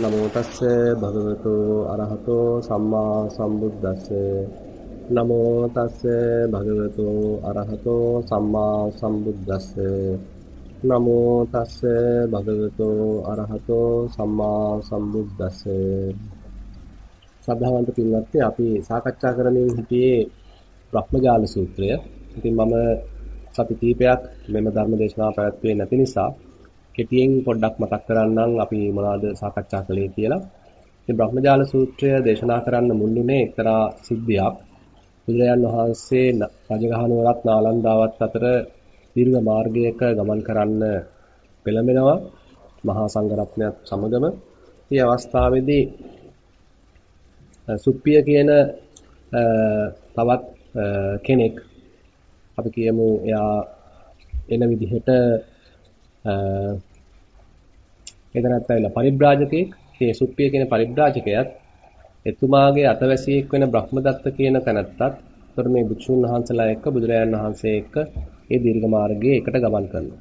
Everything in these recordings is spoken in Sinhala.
නමෝ තස්ස භගවතු අරහතෝ සම්මා සම්බුද්දස්ස. නමෝ තස්ස භගවතු අරහතෝ සම්මා සම්බුද්දස්ස. නමෝ තස්ස භගවතු අරහතෝ සම්මා සම්බුද්දස්ස. සද්ධාවන්ත පින්වත්නි අපි සාකච්ඡා කරමින් හිටියේ බ්‍රහ්මජාල සූත්‍රය. ඉතින් මම සති කීපයක් මෙම ධර්ම දේශනාව පැවැත්වුවේ නැති නිසා කෙටියෙන් පොඩ්ඩක් මතක් කරන්නම් අපි මොනවද සාකච්ඡා කළේ කියලා. ඉතින් බ්‍රහ්මජාල සූත්‍රය දේශනා කරන්න මුල්ුණේ එක්තරා සිද්ධියක්. බුදුරජාන් වහන්සේ රජගහනුවරත් නාලන්දාවත් අතර දීර්ඝ මාර්ගයක ගමන් කරන්න පෙළඹෙනවා මහා සංඝරත්නයත් සමගම. මේ අවස්ථාවේදී සුප්පිය කියන තවත් කෙනෙක් අපි කියමු එයා එන විදිහට එතනත් ඇවිල්ලා පරිබ්‍රාජකෙක් මේ සුප්පිය කියන පරිබ්‍රාජකයාත් එතුමාගේ අතවැසියෙක් වෙන බ්‍රහ්මදත්ත කියන තැනත්තත් උතර මේ භික්ෂුන් වහන්සේලා එක්ක බුදුරජාණන් වහන්සේ එක්ක ඒ දීර්ඝ මාර්ගයේ එකට ගමන් කරනවා.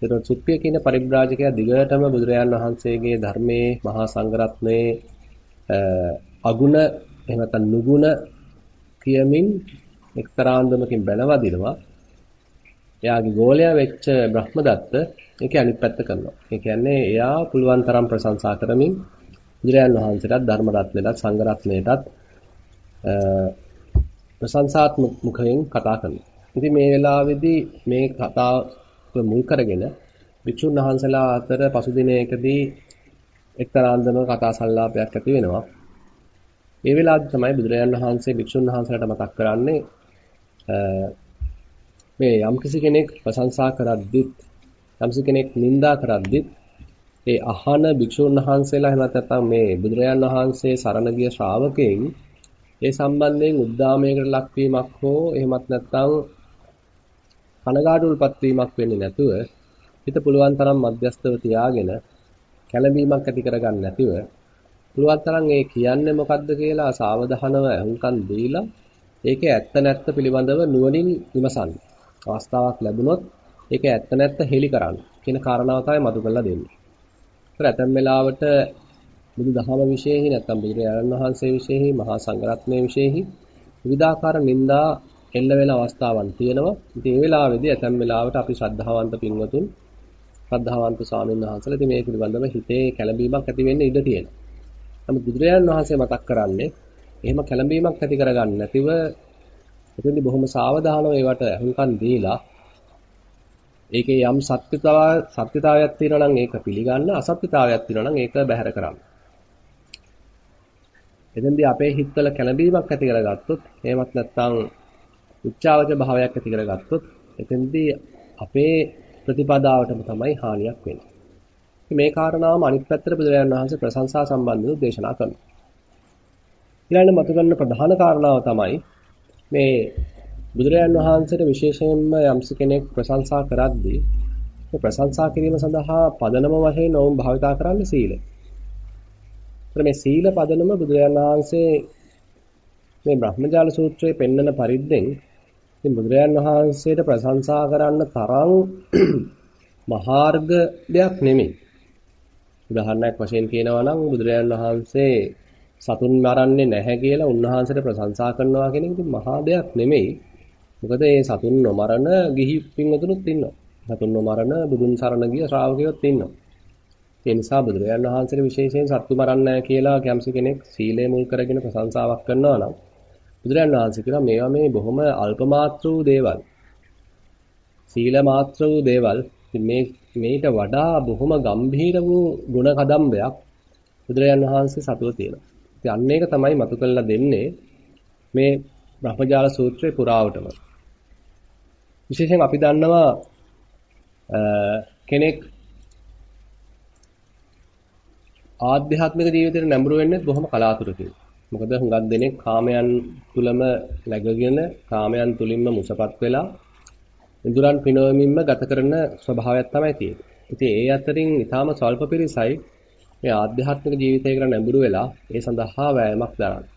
ඒතර සුප්පිය කියන පරිබ්‍රාජකයා දිගටම බුදුරජාණන් වහන්සේගේ ධර්මයේ මහා සංඝරත්නයේ අගුණ එහෙම නැත්නම් නුගුණ කියමින් එක්තරාන්දමකින් බැලවදිනවා. එයාගේ ගෝලයා වෙච්ච බ්‍රහ්මදත්ත ඒකේ අනිත් පැත්ත කරනවා. ඒ කියන්නේ එයා පුළුවන් තරම් ප්‍රශංසා කරමින් බුදුරයන් වහන්සේටත් ධර්ම රත්නයටත් සංඝ රත්නයටත් ප්‍රශංසාත්මක මුඛයෙන් කතා කරනවා. ඉතින් මේ වෙලාවේදී මේ කතාව මුල් කරගෙන වික්ෂුන් වහන්සේලා අතර පසුදිනයකදී එක්තරාන්දම කතා සංලාපයක් ඇති වෙනවා. මේ වෙලාවේ තමයි බුදුරජාන් වහන්සේ වික්ෂුන් වහන්සේලාට මතක් කරන්නේ මේ යම්කිසි කෙනෙක් ප්‍රශංසා කරද්දිත් යම්කිසි කෙනෙක් නිඳා කරද්දිත් ඒ අහන භික්ෂුන් වහන්සේලා එහෙම නැත්නම් මේ බුදුරජාන් වහන්සේ සරණ ගිය ශ්‍රාවකයන් ඒ සම්බන්ධයෙන් උද්දාමයකට ලක්වීමක් හෝ එහෙමත් නැත්නම් කනගාටුල්පත් වීමක් වෙන්නේ නැතුව හිත පුළුවන් තරම් මධ්‍යස්තව තියාගෙන කැළඹීමක් ඇති කරගන්න නැතිව පුළුවන් තරම් ඒ කියන්නේ මොකද්ද කියලා සාවධානව අහුම්කම් දීලා ඒකේ ඇත්ත නැත්ත පිළිබඳව නුවණින් විමසන්න. අවස්ථාවක් ලැබුණොත් ඒක ඇත්ත නැත්ත හෙලි කරන්න කියන කාරණාව තමයි මතු කරලා දෙන්නේ. ඒතර ඇතැම් වෙලාවට බුදු දහම විශේෂයි නැත්නම් බුදුරජාණන් වහන්සේ විශේෂයි මහා සංඝරත්නය විශේෂයි විවිධාකාර නිന്ദා එල්ල වෙන අවස්ථාවන් තියෙනවා. ඉතින් ඒ වෙලාවේදී ඇතැම් වෙලාවට අපි ශ්‍රද්ධාවන්ත පින්වතුන් ශ්‍රද්ධාවන්ත ස්වාමීන් වහන්සේලා ඉතින් මේ පිළිබඳව හිතේ කැළඹීමක් ඇති වෙන්න ඉඩ තියෙනවා. නමුත් බුදුරජාණන් වහන්සේ මතක් කරන්නේ එහෙම කැළඹීමක් ඇති කරගන්න නැතිව එතෙන්දී බොහොම සාවධානව ඒවට අහුම්කම් දීලා ඒකේ යම් සත්‍යතාව සත්‍යතාවයක් තියෙනවා නම් ඒක පිළිගන්න අසත්‍යතාවයක් තියෙනවා නම් ඒක බැහැර කරන්න. එතෙන්දී අපේ හිතවල කැළඹීමක් ඇති කරගත්තොත් එහෙමත් නැත්නම් උච්චාවච භාවයක් ඇති කරගත්තොත් එතෙන්දී අපේ ප්‍රතිපදාවටම තමයි හානියක් වෙන්නේ. මේ කාරණාවම අනිත් පැත්තට බුදුරජාණන් වහන්සේ ප්‍රශංසා සම්බන්ධව දේශනා කරනවා. ඊළඟ මතු කරන ප්‍රධාන කාරණාව තමයි මේ බුදුරජාණන් වහන්සේට විශේෂයෙන්ම යම්ස කෙනෙක් ප්‍රශංසා කරද්දී මේ ප්‍රශංසා කිරීම සඳහා පදනම වශයෙන් ඔවුන් භාවිතා කරන්නේ සීලය. මේ සීල පදනම බුදුරජාණන් වහන්සේ මේ බ්‍රහ්මජාල සූත්‍රයේ පෙන්වන පරිද්දෙන් ඉතින් බුදුරජාණන් වහන්සේට ප්‍රශංසා කරන්න තරම් මහාර්ග දෙයක් නෙමෙයි. උදාහරණයක් වශයෙන් කියනවා නම් බුදුරජාණන් වහන්සේ සතුන් මරන්නේ නැහැ කියලා උන්වහන්සේට ප්‍රශංසා කරනවා කියන එක ඉතින් මහා දෙයක් නෙමෙයි. මොකද මේ සතුන් නොමරන ගිහි පින්වතුනුත් ඉන්නවා. සතුන් නොමරන බුදුන් සරණ ගිය ශ්‍රාවකයෝත් ඉන්නවා. ඒ නිසා බුදුරජාණන් වහන්සේට විශේෂයෙන් සත්තු මරන්නේ කියලා කැම්සි කෙනෙක් සීලය මුල් කරගෙන ප්‍රශංසාවක් කරනවා නම් බුදුරජාණන් වහන්සේ කියනවා මේවා මේ බොහොම අල්ප මාත්‍ර වූ දේවල්. සීල මාත්‍ර වූ දේවල්. මේ මේට වඩා බොහොම ගම්භීර වූ ගුණ කදම්බයක් බුදුරජාණන් වහන්සේ සතුව තියෙනවා. ඉතින් අන්න ඒක තමයි මතු කළා දෙන්නේ මේ බ්‍රහ්මජාල සූත්‍රයේ පුරාවටම. විශේෂයෙන් අපි දන්නවා කෙනෙක් ආධ්‍යාත්මික ජීවිතේට නැඹුරු වෙන්නේ බොහොම කලාතුරකින්. මොකද හුඟක් දෙනෙක් කාමයන් තුලම läගගෙන කාමයන් තුලින්ම මුසපත් වෙලා ඉඳුරන් පිනවමින්ම ගත කරන ස්වභාවයක් තමයි තියෙන්නේ. ඉතින් ඒ අතරින් ඊටාම ස්වල්ප පිරිසයි මේ ආධ්‍යාත්මික ජීවිතයකට නැඹුරු වෙලා ඒ සඳහා වෑයමක් දරන්නේ.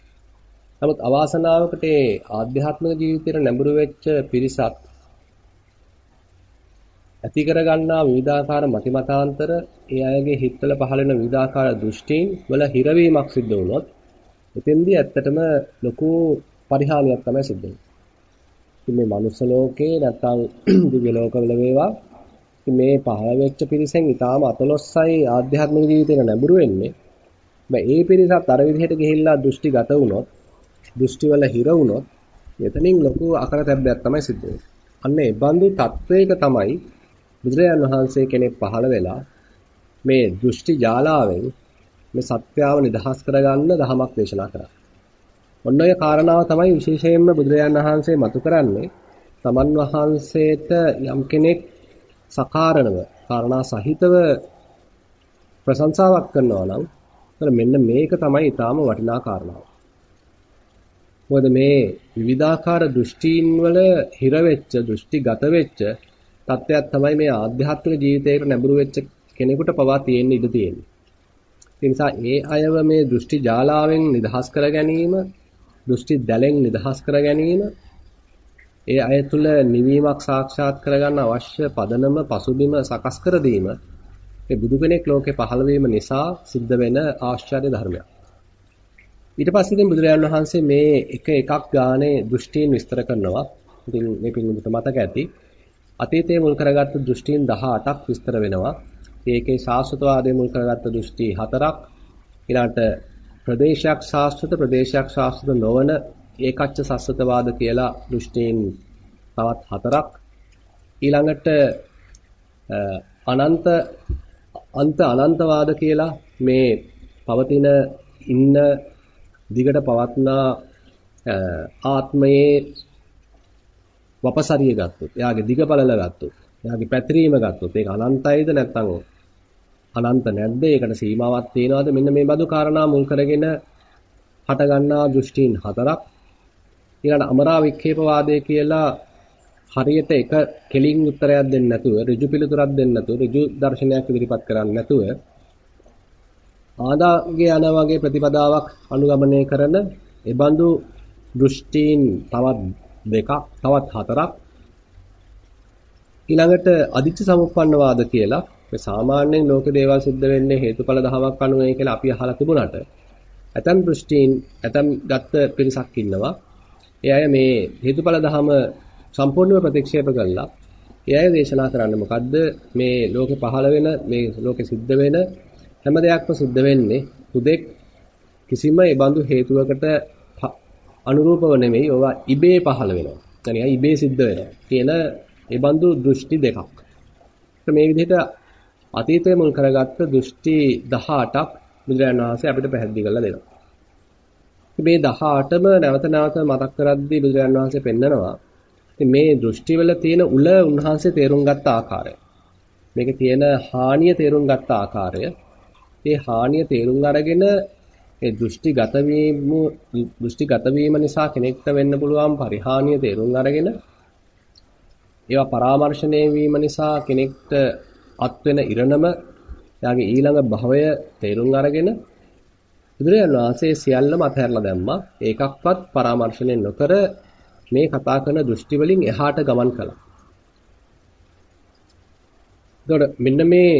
නමුත් අවාසනාවකට ඒ ආධ්‍යාත්මික ජීවිතයට නැඹුරු වෙච්ච පිරිසක් ඇති කරගන්නා විවිධාකාර මතිමතාන්තර ඒ අයගේ හිතවල පහළ වෙන විවිධාකාර දෘෂ්ටීන් වල හිරවීමක් සිද්ධ වුණොත් එතෙන්දී ඇත්තටම ලොකු පරිහානියක් තමයි සිද්ධ වෙන්නේ. මේ මනුස්ස ලෝකේ නැත්නම් දිව්‍ය ලෝකවල වේවා මේ පහළ වෙච්ච පිරිසෙන් ඊටාම අතලොස්සයි ආධ්‍යාත්මික ජීවිතේට නැඹුරු වෙන්නේ. මේ ඒ පිරිසත් අර විදිහට ගිහිල්ලා දෘෂ්ටිගත වුණොත්, දෘෂ්ටිවල හිර වුණොත්, එතනින් ලොකු අකරතැබ්බයක් තමයි සිද්ධ වෙන්නේ. අන්න ඒ බඳු තත්වයක තමයි බුදුරජාන් වහන්සේ කෙනෙක් පහළ වෙලා මේ දෘෂ්ටි ජාලාවෙන් මේ සත්‍යාව නිදහස් කරගන්න ධමයක් දේශනා කරා. ඔන්න ඔය කාරණාව තමයි විශේෂයෙන්ම බුදුරජාන් වහන්සේ මතු කරන්නේ. තමන් වහන්සේට යම් කෙනෙක් සකාරණව කාරණා සහිතව ප්‍රශංසාවක් කරනවා නම් එතන මෙන්න මේක තමයි ඊටාම වටිනා කාරණාව. මොකද මේ විවිධාකාර දෘෂ්ටීන් වල හිර වෙච්ච දෘෂ්ටිගත වෙච්ච තත්ත්වයක් තමයි මේ ආධ්‍යාත්මික ජීවිතයකට නැඹුරු වෙච්ච කෙනෙකුට පවා තියෙන්න ඉඩ තියෙන්නේ. ඒ නිසා ඒ අයව මේ දෘෂ්ටි ජාලාවෙන් නිදහස් කර ගැනීම, දෘෂ්ටි දැලෙන් නිදහස් කර ගැනීම ඒ අය තුල නිවීමක් සාක්ෂාත් කරගන්න අවශ්‍ය පදනම පසුබිම සකස් කර දීම ඒ බුදු කෙනෙක් ලෝකේ පහළ වීම නිසා සිද්ධ වෙන ආශ්චර්ය ධර්මයක්. ඊට පස්සේ ඉතින් බුදුරජාණන් වහන්සේ මේ එක එකක් ගානේ දෘෂ්ටීන් විස්තර කරනවා. ඉතින් මේ පින්වුන්ට මතක ඇති. අතීතයේ මුල් කරගත්තු දෘෂ්ටීන් 18ක් විස්තර වෙනවා. ඒකේ ශාස්ත්‍රවාදයේ මුල් කරගත්තු දෘෂ්ටි 4ක් ඊළාට ප්‍රදේශයක් ශාස්ත්‍රත ප්‍රදේශයක් ශාස්ත්‍රත නොවන ඒකච්ච සස්සතවාද කියලා දෘෂ්ටීන් තවත් හතරක්. ඊළඟට අනන්ත අන්ත අනන්තවාද කියලා මේ පවතින ඉන්න දිගට පවත්නා ආත්මයේ වපසරිය ගත්තොත් එයාගේ දිගපළල ගත්තොත් එයාගේ පැතිරීම ගත්තොත් ඒක අනන්තයිද නැත්නම් අනන්ත නැද්ද? ඒකට සීමාවක් තියනවාද? මෙන්න මේ බඳු කාරණා මුල් කරගෙන හට ගන්නා දෘෂ්ටීන් හතරක්. ඊළඟ අමරා වික්ෂේපවාදය කියලා හරියට එක කෙලින් උත්තරයක් දෙන්නේ නැතුව ඍජු පිළිතුරක් දෙන්නේ නැතුව ඍජු දර්ශනයක් ඉදිරිපත් කරන්නේ නැතුව ආදාගේ යන වගේ ප්‍රතිපදාවක් අනුගමනය කරන ඒබඳු දෘෂ්ටීන් තවත් දෙකක් තවත් හතරක් ඊළඟට අදිච්ච සමුප්පන්නවාද කියලා. මේ සාමාන්‍යයෙන් ලෝක දේවල් සිද්ධ වෙන්නේ හේතුඵල ධමයක් අනුවයි කියලා අපි අහලා තිබුණාට ඇතම් දෘෂ්ටීන් ඇතම් ගත්ත පිරිසක් ඉන්නවා. ඒ අය මේ හේතුඵල ධහම සම්පූර්ණව ප්‍රතික්ෂේප කළා. ඒ අය දේශනා කරන්නේ මොකද්ද? මේ ලෝකෙ පහළ වෙන මේ ලෝකෙ සිද්ධ වෙන හැම දෙයක්ම සිද්ධ වෙන්නේ හුදෙක් කිසිම ඒ බඳු හේතුවකට අනුරූපව නෙමෙයි. ඒවා ඉබේ පහළ වෙනවා. කියන්නේ ඉබේ සිද්ධ වෙනවා කියන ඒ බඳු දෘෂ්ටි දෙකක්. මේ විදිහට අතීතය මුල් කරගත්ත දෘෂ්ටි 18ක් බුදුරජාණන් වහන්සේ අපිට පැහැදිලි කරලා දෙනවා. මේ 18ම නැවත නැවත මතක් කරද්දී බුදුරජාණන් වහන්සේ පෙන්නනවා. ඉතින් මේ දෘෂ්ටිවල තියෙන උල උන්වහන්සේ තේරුම් ගත්ත ආකාරය. මේකේ තියෙන හානිය තේරුම් ගත්ත ආකාරය. ඒ හානිය තේරුම් අරගෙන ඒ දෘෂ්ටිගත වීම දෘෂ්ටිගත වීම නිසා කෙනෙක්ට වෙන්න පුළුවන් පරිහානිය තේරුම් අරගෙන ඒවා පරාමර්ශණය වීම නිසා කෙනෙක්ට අත් වෙන ඉරණම එයාගේ ඊළඟ භවය තේරුම් අරගෙන බුදුරජාණන් වහන්සේ සියල්ලම අතහැරලා දැම්මා. ඒකක්වත් පරාමර්ශණය නොකර මේ කතා කරන දෘෂ්ටි වලින් එහාට ගමන් කළා. එතකොට මෙන්න මේ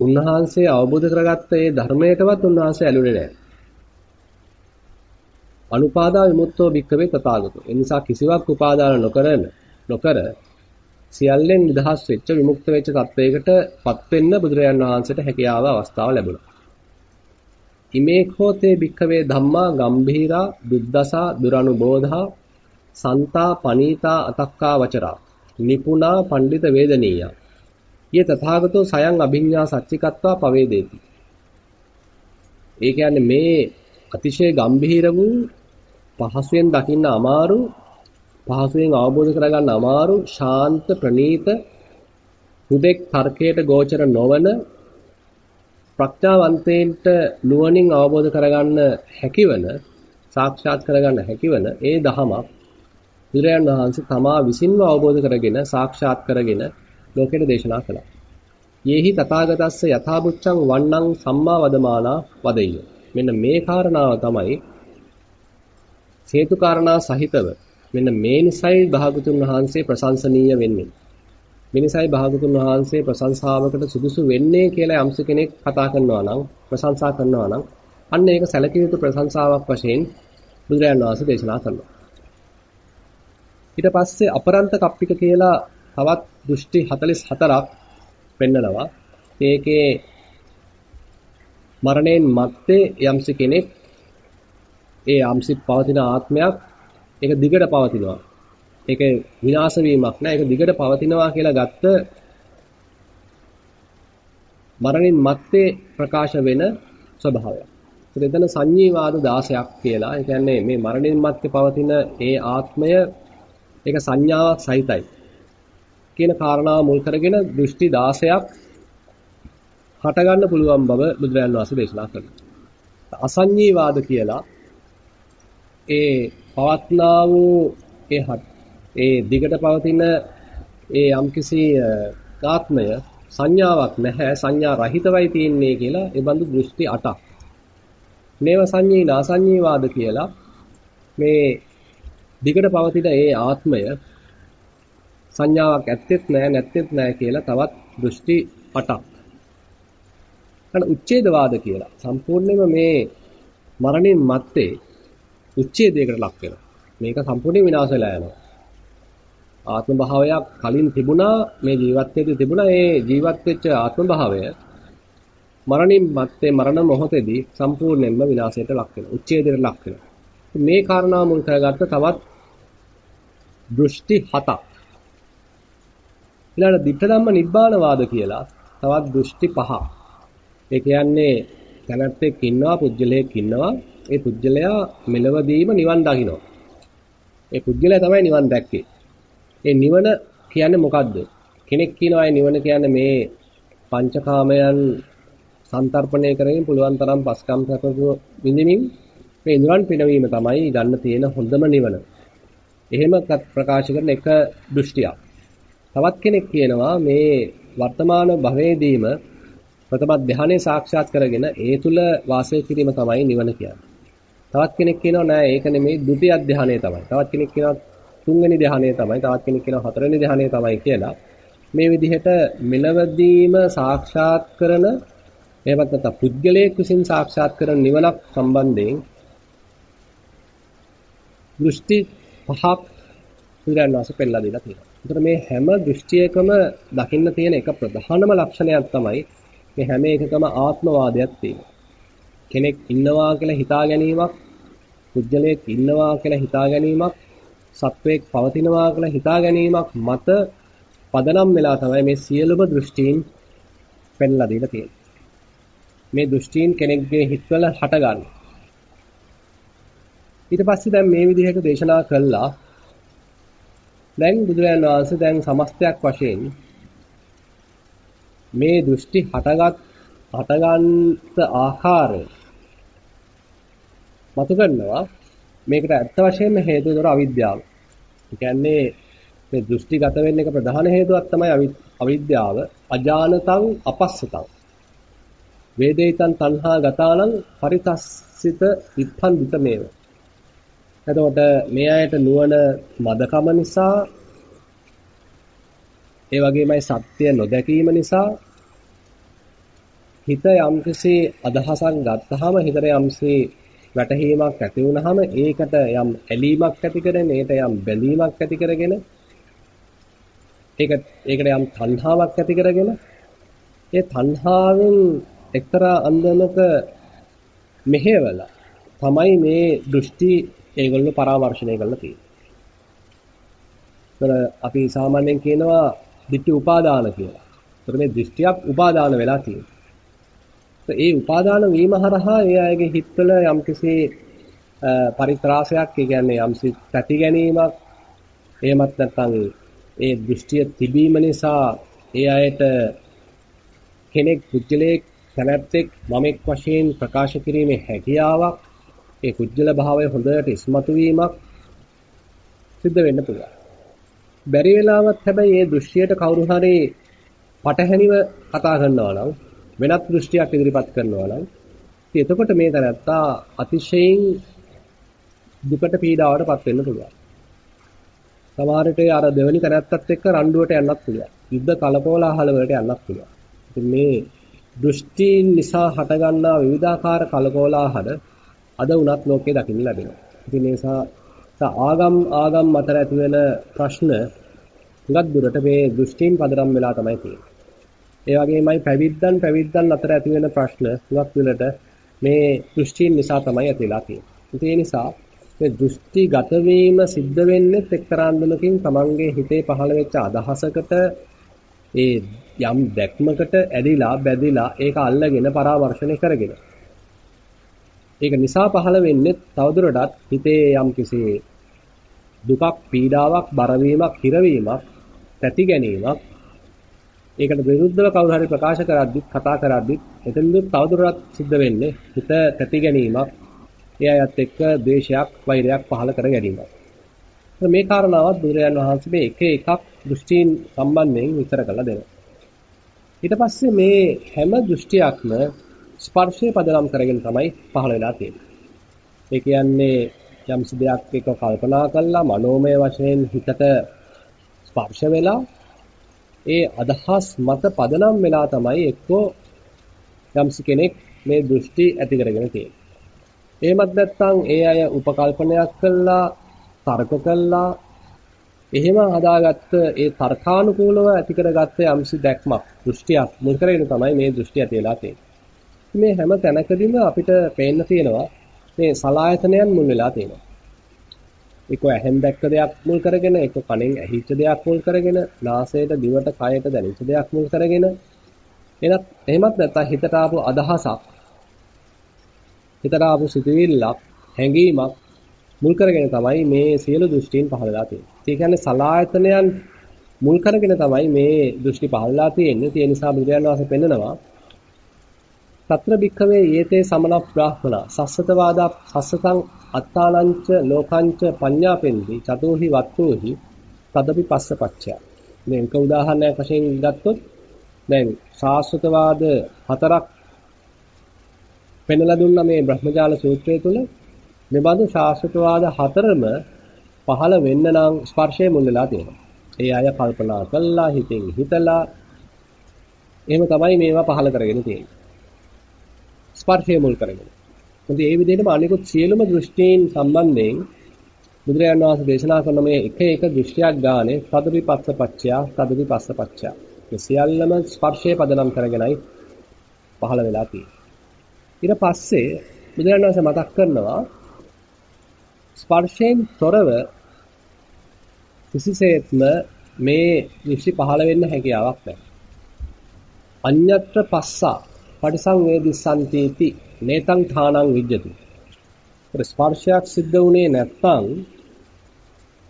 උන්වහන්සේ අවබෝධ කරගත්ත ඒ ධර්මයටවත් උන්වහන්සේ ඇලුනේ නැහැ. අනුපාදා විමුක්තෝ භික්කවේ තථාගතෝ. ඒ නිසා කිසිවක් උපාදාන නොකරන නොකර සියල්ලෙන් නිදහස් වෙච්ච විමුක්ත වෙච්ච තත්වයකටපත් වෙන්න බුදුරජාන් වහන්සේට හැකියාව අවස්ථාව ලැබුණා. ඉමේඛෝතේ භික්ඛවේ ධම්මා ගම්භීරා දුද්දසා දුරනුබෝධා සන්තා පනීතා අතක්කා වචරා නිපුණා පණ්ඩිත වේදනීය. යේ තථාගතෝ සයන් අභිඤ්ඤා සච්චිකත්වා පවේදේති. ඒ කියන්නේ මේ අතිශය ගම්භීර වූ පහසුවෙන් දකින්න අමාරු පහසුවෙන් අවබෝධ කරගන්න අමාරු ශාන්ත ප්‍රණීත හුදෙක් තර්කයට ගෝචර නොවන ප්‍රඥාවන්තයින්ට නුවණින් අවබෝධ කරගන්න හැකිවන සාක්ෂාත් කරගන්න හැකිවන ඒ දහමක් බුදුරයන් වහන්සේ තමා විසින්ම අවබෝධ කරගෙන සාක්ෂාත් කරගෙන ලෝකෙට දේශනා කළා. යේහි තථාගතස්ස යථාබුච්ඡං වන්නං සම්මා වදමානා වදෙය්‍ය. මෙන්න මේ කාරණාව තමයි හේතු කාරණා සහිතව මෙන්න මේ නිසයි භාගතුන් වහන්සේ ප්‍රශංසනීය වෙන්නේ. මිනිසයි භාගතුන් වහන්සේ ප්‍රශංසාවකට සුදුසු වෙන්නේ කියලා යම්ස කෙනෙක් කතා කරනවා නම් ප්‍රශංසා කරනවා නම් අන්න ඒක සැලකිය යුතු ප්‍රශංසාවක් වශයෙන් බුදුරජාණන් වහන්සේ දේශනා කරනවා. ඊට පස්සේ අපරන්ත කප්පික කියලා තවත් දෘෂ්ටි 44ක් පෙන්නනවා. ඒකේ මරණයෙන් මත්තේ යම්ස කෙනෙක් ඒ යම්සි පවතින ආත්මයක් ඒක දිගට පවතිනවා. ඒක විනාශ වීමක් නෑ. ඒක දිගට පවතිනවා කියලා ගත්ත මරණින් මත්තේ ප්‍රකාශ වෙන ස්වභාවයක්. ඒත් එතන සංඤීවාද 16ක් කියලා. ඒ කියන්නේ මේ මරණින් මත්තේ පවතින ඒ ආත්මය ඒක සංඥාවක් සහිතයි. කියන කාරණාව මුල් කරගෙන දෘෂ්ටි 16ක් හට ගන්න පුළුවන් බව බුදුරජාණන් වහන්සේ දේශනා කරනවා. අසංඤීවාද කියලා ඒ පවත්නා වූ ඒ ඒ දිගට පවතින ඒ යම්කිසි ආත්මය සංඥාවක් නැහැ සංඥා රහිතවයි තියෙන්නේ කියලා ඒ බඳු දෘෂ්ටි 8ක්. නේව සංඤී නාසඤ්ඤීවාද කියලා මේ දිගට පවතින ඒ ආත්මය සංඥාවක් ඇත්තෙත් නැහැ නැත්තෙත් නැහැ කියලා තවත් දෘෂ්ටි 8ක්. අන්න උච්ඡේදවාද කියලා. සම්පූර්ණයෙන්ම මේ මරණින් මත්තේ උච්ඡේදයකට ලක් වෙනවා. මේක සම්පූර්ණයෙන් විනාශ වෙලා යනවා. ආත්ම භාවයක් කලින් තිබුණා මේ ජීවිතයේදී තිබුණා ඒ ජීවත් වෙච්ච ආත්ම භාවය මරණින් මත්තේ මරණ මොහොතේදී සම්පූර්ණයෙන්ම විනාශයට ලක් වෙනවා. උච්ඡේදයට ලක් වෙනවා. මේ කාරණා මුල් කරගත්ත තවත් දෘෂ්ටි හතක්. ඊළඟ ditta ධම්ම නිබ්බානවාද කියලා තවත් දෘෂ්ටි පහක්. ඒ කියන්නේ තැනැත්තෙක් ඉන්නවා පුජ්‍යලයක් ඉන්නවා. ඒ පුජ්‍යලයා මෙලවදීම නිවන් දකිනවා. ඒ පුජ්‍යලයා තමයි නිවන් දැක්කේ. ඒ නිවන කියන්නේ මොකද්ද? කෙනෙක් කියනවා ඒ නිවන කියන්නේ මේ පංචකාමයන් සන්තරපණය කරගෙන පුළුවන් තරම් පස්කම් සැපසු විඳිමින් මේ නිවන් පිනවීම තමයි ගන්න තියෙන හොඳම නිවන. එහෙම ප්‍රකාශ කරන එක දෘෂ්ටියක්. තවත් කෙනෙක් කියනවා මේ වර්තමාන භවයේදීම ප්‍රථම ධානයේ සාක්ෂාත් කරගෙන ඒ තුල වාසය කිරීම තමයි නිවන කියන්නේ. තවත් කෙනෙක් කියනවා නෑ ඒක නෙමෙයි ဒုတိ ය ධානය තමයි. තවත් කෙනෙක් කියනවා තුන්වෙනි ධානය තමයි. තවත් කෙනෙක් කියනවා හතරවෙනි ධානය තමයි කියලා. මේ විදිහට මෙලවදීම සාක්ෂාත් කරන එහෙමත් නැත්නම් පුද්ගලයෙක් විසින් සාක්ෂාත් කරන නිවනක් සම්බන්ධයෙන් දෘෂ්ටි පහක් බුදුරණවහන්සේ පෙන්නලා දීලා තියෙනවා. ඒතර මේ හැම දෘෂ්ටියකම දකින්න තියෙන එක ප්‍රධානම ලක්ෂණයක් තමයි මේ හැම එකකම ආත්මවාදයක් තියෙනවා. කෙනෙක් ඉන්නවා කියලා හිතා ගැනීමක්, පුජ්‍යලයක් ඉන්නවා කියලා හිතා ගැනීමක්, සත්වයක් පවතිනවා කියලා හිතා ගැනීමක් මත පදනම් වෙලා තමයි මේ සියලුම දෘෂ්ටීන් පෙන්ලා දීලා තියෙන්නේ. මේ දෘෂ්ටීන් කෙනෙක්ගේ හිතවල හටගන්නේ. ඊට පස්සේ දැන් මේ විදිහට දේශනා කළා. දැන් බුදුරජාණන් වහන්සේ දැන් සමස්තයක් වශයෙන් මේ දෘෂ්ටි හටගත් හටගන්ත ආකාරය මතු කරනවා මේකට ඇත්ත වශයෙන්ම හේතුව දොර අවිද්‍යාව. ඒ කියන්නේ මේ දෘෂ්ටිගත වෙන්න එක ප්‍රධාන හේතුවක් තමයි අවිද්‍යාව. අජානතං අපස්සතං. වේදේතං තණ්හා ගතානං පරිතස්සිත ඉත්තං විතමේව. එතකොට මේ අයට නුවණ මදකම නිසා ඒ වගේමයි සත්‍ය නොදැකීම නිසා හිත යම්කිසි අදහසක් ගත්තාම හිතට යම්සි වැටහීමක් ඇති වුනහම ඒකට යම් ඇලීමක් ඇති කරගෙන ඒකට යම් බැඳීමක් ඇති කරගෙන ඒක ඒකට යම් තණ්හාවක් ඇති කරගෙන ඒ තණ්හාවෙන් එක්තරා අන්දමක මෙහෙवला තමයි මේ දෘෂ්ටි ඒගොල්ලෝ පරාමර්ශණය කරලා තියෙන්නේ. අපි සාමාන්‍යයෙන් කියනවා ditthi upadana කියලා. ඒතර මේ දෘෂ්ටියක් උපාදාන වෙලා තියෙනවා. ඒ උපාදාන වීම හරහා ඒ අයගේ හිතවල යම්කිසි පරිත්‍රාසයක් ඒ කියන්නේ යම්සි තැති ගැනීමක් එහෙමත් නැත්නම් ඒ දෘෂ්ටිය තිබීම නිසා ඒ අයට කෙනෙක් පුජ්‍යලයක් තැනැත්තෙක් මමෙක් වශයෙන් ප්‍රකාශ කිරීමේ හැකියාවක් ඒ කුජල භාවය හොඳට ඉස්මතු වීමක් සිද්ධ වෙන්න පුළුවන්. බැරි වෙලාවත් හැබැයි මේ දෘශ්‍යයට කවුරු හරි පටහැනිව කතා කරනවා නම් වෙනත් දෘෂ්ටියක් ඉදිරිපත් කරනවා නම් ඉතින් එතකොට මේ තැනත්තා අතිශයින් දුකට පීඩාවටපත් වෙන්න පුළුවන්. සමහර විට අර දෙවෙනි තැනත්තත් එක්ක රණ්ඩුවට යන්නත් පුළුවන්. යුද්ධ කලකෝලාහල වලට යන්නත් පුළුවන්. ඉතින් මේ දෘෂ්ටීන් නිසා හටගන්නා විවිධාකාර කලකෝලාහල අද උනත් ලෝකේ දකින්න ලැබෙනවා. ඉතින් ඒ නිසා ආගම් ආගම් අතර ඇති වෙන ප්‍රශ්න හුඟක් දුරට මේ දෘෂ්ටීන් පදනම් වෙලා තමයි තියෙන්නේ. ඒ වගේමයි පැවිද්දන් පැවිද්දන් අතර ඇති වෙන ප්‍රශ්න හුඟක් දුරට මේ දෘෂ්ටීන් නිසා තමයි ඇති වෙලා තියෙන්නේ. ඒ නිසා මේ දෘෂ්ටිගත වීම සිද්ධ වෙන්නේ එක්තරා අන්දමකින් තමන්ගේ හිතේ පහළ වෙච්ච අදහසකට ඒ යම් දැක්මකට ඇදිලා බැදිලා ඒක අල්ලගෙන පරාමර්ශණය කරගෙන ඒක නිසා පහළ වෙන්නේ තවදුරටත් හිතේ යම් කිසි දුකක් පීඩාවක් බරවීමක් හිරවීමක් තැති ගැනීමක් ඒකට විරුද්ධව කවුරු හරි ප්‍රකාශ කරද්දිත් කතා කරද්දිත් එතනදි තවදුරටත් සිද්ධ වෙන්නේ හිත තැති ගැනීමක් ඒ අයත් එක්ක ද්වේෂයක් වෛරයක් පහළ කර ගැනීමක් මේ කාරණාවත් බුදුරජාන් වහන්සේ මේ එක එකක් දෘෂ්ටීන් සම්බන්ධයෙන් විස්තර කරලා දෙනවා ඊට පස්සේ මේ හැම දෘෂ්ටියක්ම ස්පර්ශය පදනම් කරගෙන තමයි පහළ වෙලා තියෙන්නේ. ඒ කියන්නේ යම්සි දෙයක් එක කල්පනා කළා මනෝමය වශයෙන් හිතට ස්පර්ශ වෙලා ඒ අදහස් මත පදනම් වෙලා තමයි එක්කෝ යම්සි කෙනෙක් මේ දෘෂ්ටි ඇති කරගෙන තියෙන්නේ. එහෙමත් නැත්නම් ඒ අය උපකල්පනයක් කළා තර්ක කළා එහෙම හදාගත්ත ඒ තර්කානුකූලව ඇති කරගත්ත යම්සි දැක්මක් දෘෂ්ටියක් මුල් කරගෙන තමයි මේ දෘෂ්ටි ඇති වෙලා තියෙන්නේ. මේ හැම තැනකදීම අපිට පේන්න තියෙනවා මේ සලායතනයන් මුල් වෙලා තියෙනවා. එක්ක ඇහෙන් දැක්ක දෙයක් මුල් කරගෙන, එක්ක කනෙන් ඇහිච්ච දෙයක් මුල් කරගෙන, නාසයට, දිවට, කයට දැනෙච්ච දෙයක් මුල් කරගෙන එනත් එහෙමත් නැත්නම් හිතට ආපු අදහසක් හිතට ආපු සිතුවිල්ලක් හැඟීමක් මුල් කරගෙන තමයි මේ සියලු දෘෂ්ටීන් පහළලා තියෙන්නේ. ඒ කියන්නේ සලායතනයන් මුල් කරගෙන තමයි මේ දෘෂ්ටි පහළලා තියෙන්නේ. ඒ නිසා බුදුරජාණන් වහන්සේ පෙන්නනවා తත්‍ර භික්ඛවේ යේතේ සමන බ්‍රාහ්මනා සස්සතවාදා සස්සතං අත්තානංච ලෝකංච පඤ්ඤාපෙන්දි චතෝහි වත්තුහි තදපි පස්සපච්චය මේ එක උදාහරණයක් වශයෙන් ගත්තොත් දැන් සාස්වතවාද හතරක් පෙන්වලා දුන්නා මේ බ්‍රහ්මජාල සූත්‍රය තුල මෙබඳු ශාස්ත්‍රවාද හතරම පහළ වෙන්න නම් ස්පර්ශය මුල් වෙලා තියෙනවා. ඒ අය කල්පනා කළා හිතෙන් හිතලා එහෙම තමයි මේවා පහළ කරගෙන තියෙන්නේ. ස්පර්ශය මුල් කරගෙන. මොකද මේ විදිහටම අනිකුත් සියලුම දෘෂ්ටීන් සම්බන්ධයෙන් බුදුරජාණන් වහන්සේ දේශනා කරන මේ එක එක දෘෂ්ටියක් ගානේ තදවිපස්ස පච්චය තදවිපස්ස පච්චය. මේ සියල්ලම ස්පර්ශය පදනම් කරගෙනයි පහළ වෙලා තියෙන්නේ. ඊට පස්සේ බුදුරජාණන් වහන්සේ මතක් කරනවා ස්පර්ශයෙන් තොරව කිසිසේත්ම මේ දෘෂ්ටි පහළ වෙන්න හැකියාවක් නැහැ. අඤ්ඤත්‍ර පස්සා පටිසංවේදිස්සන්තිති නේතං ථානං විජ්ජති. ස්පර්ශයක් සිද්ධ වුණේ නැත්නම්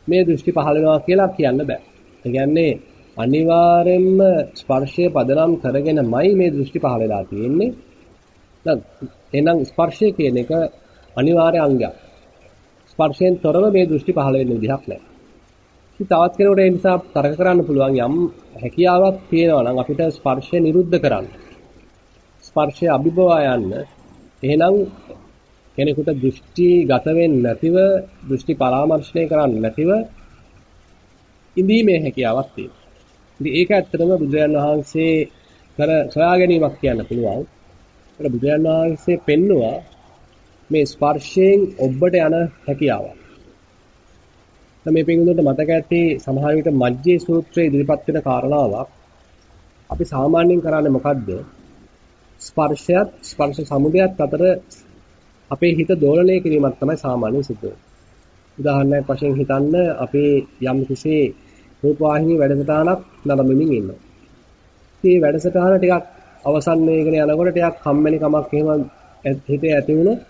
මේ දෘෂ්ටි පහළ වෙනවා කියලා කියන්න බෑ. ඒ කියන්නේ අනිවාර්යෙන්ම ස්පර්ශය පදනම් කරගෙනමයි මේ දෘෂ්ටි පහළ වෙලා තියෙන්නේ. දැන් එහෙනම් ස්පර්ශය කියන එක අනිවාර්ය අංගයක්. ස්පර්ශයෙන් තොරව මේ දෘෂ්ටි පහළ වෙන්න විදිහක් නැහැ. ඉතින් තවත් කෙනෙකුට ඒ නිසා තරක කරන්න පුළුවන් යම් හැකියාවක් තියෙනවා නම් අපිට ස්පර්ශය නිරුද්ධ කරන්න. ස්පර්ශය අභිබවා යන්න. එහෙනම් කෙනෙකුට දෘෂ්ටි ගත වෙන්නේ නැතිව දෘෂ්ටි පරාමර්ශණය කරන්නේ නැතිව ඉඳීමේ හැකියාවක් තියෙනවා. ඉතින් ඒක ඇත්තටම බුදුරජාණන් වහන්සේ කර සොයා ගැනීමක් කියන්න පුළුවන්. ඒක බුදුරජාණන් වහන්සේ පෙන්නවා මේ ස්පර්ශයෙන් ඔබට යන හැකියාවක්. දැන් මේ පිටුදුන්ට මතක ඇති සමහර විට මජ්ජේ සූත්‍රයේ ඉදිරිපත් වෙන කාරණාවක් අපි සාමාන්‍යයෙන් කරන්නේ මොකද්ද? ස්පර්ශයත් ස්පර්ශ සමුදයත් අතර අපේ හිත දෝලණය කිරීමක් තමයි සාමාන්‍යයෙන් සිද්ධ වෙන්නේ. උදාහරණයක් වශයෙන් හිතන්න අපේ යම් කිසි රූපවාහිනී වැඩසටහනක් නරඹමින් ඉන්නවා. ඉතින් මේ වැඩසටහන ටිකක් අවසන් වෙගෙන යනකොට ටිකක් කම්මැලි කමක් එහෙම හිතේ ඇති වුණොත්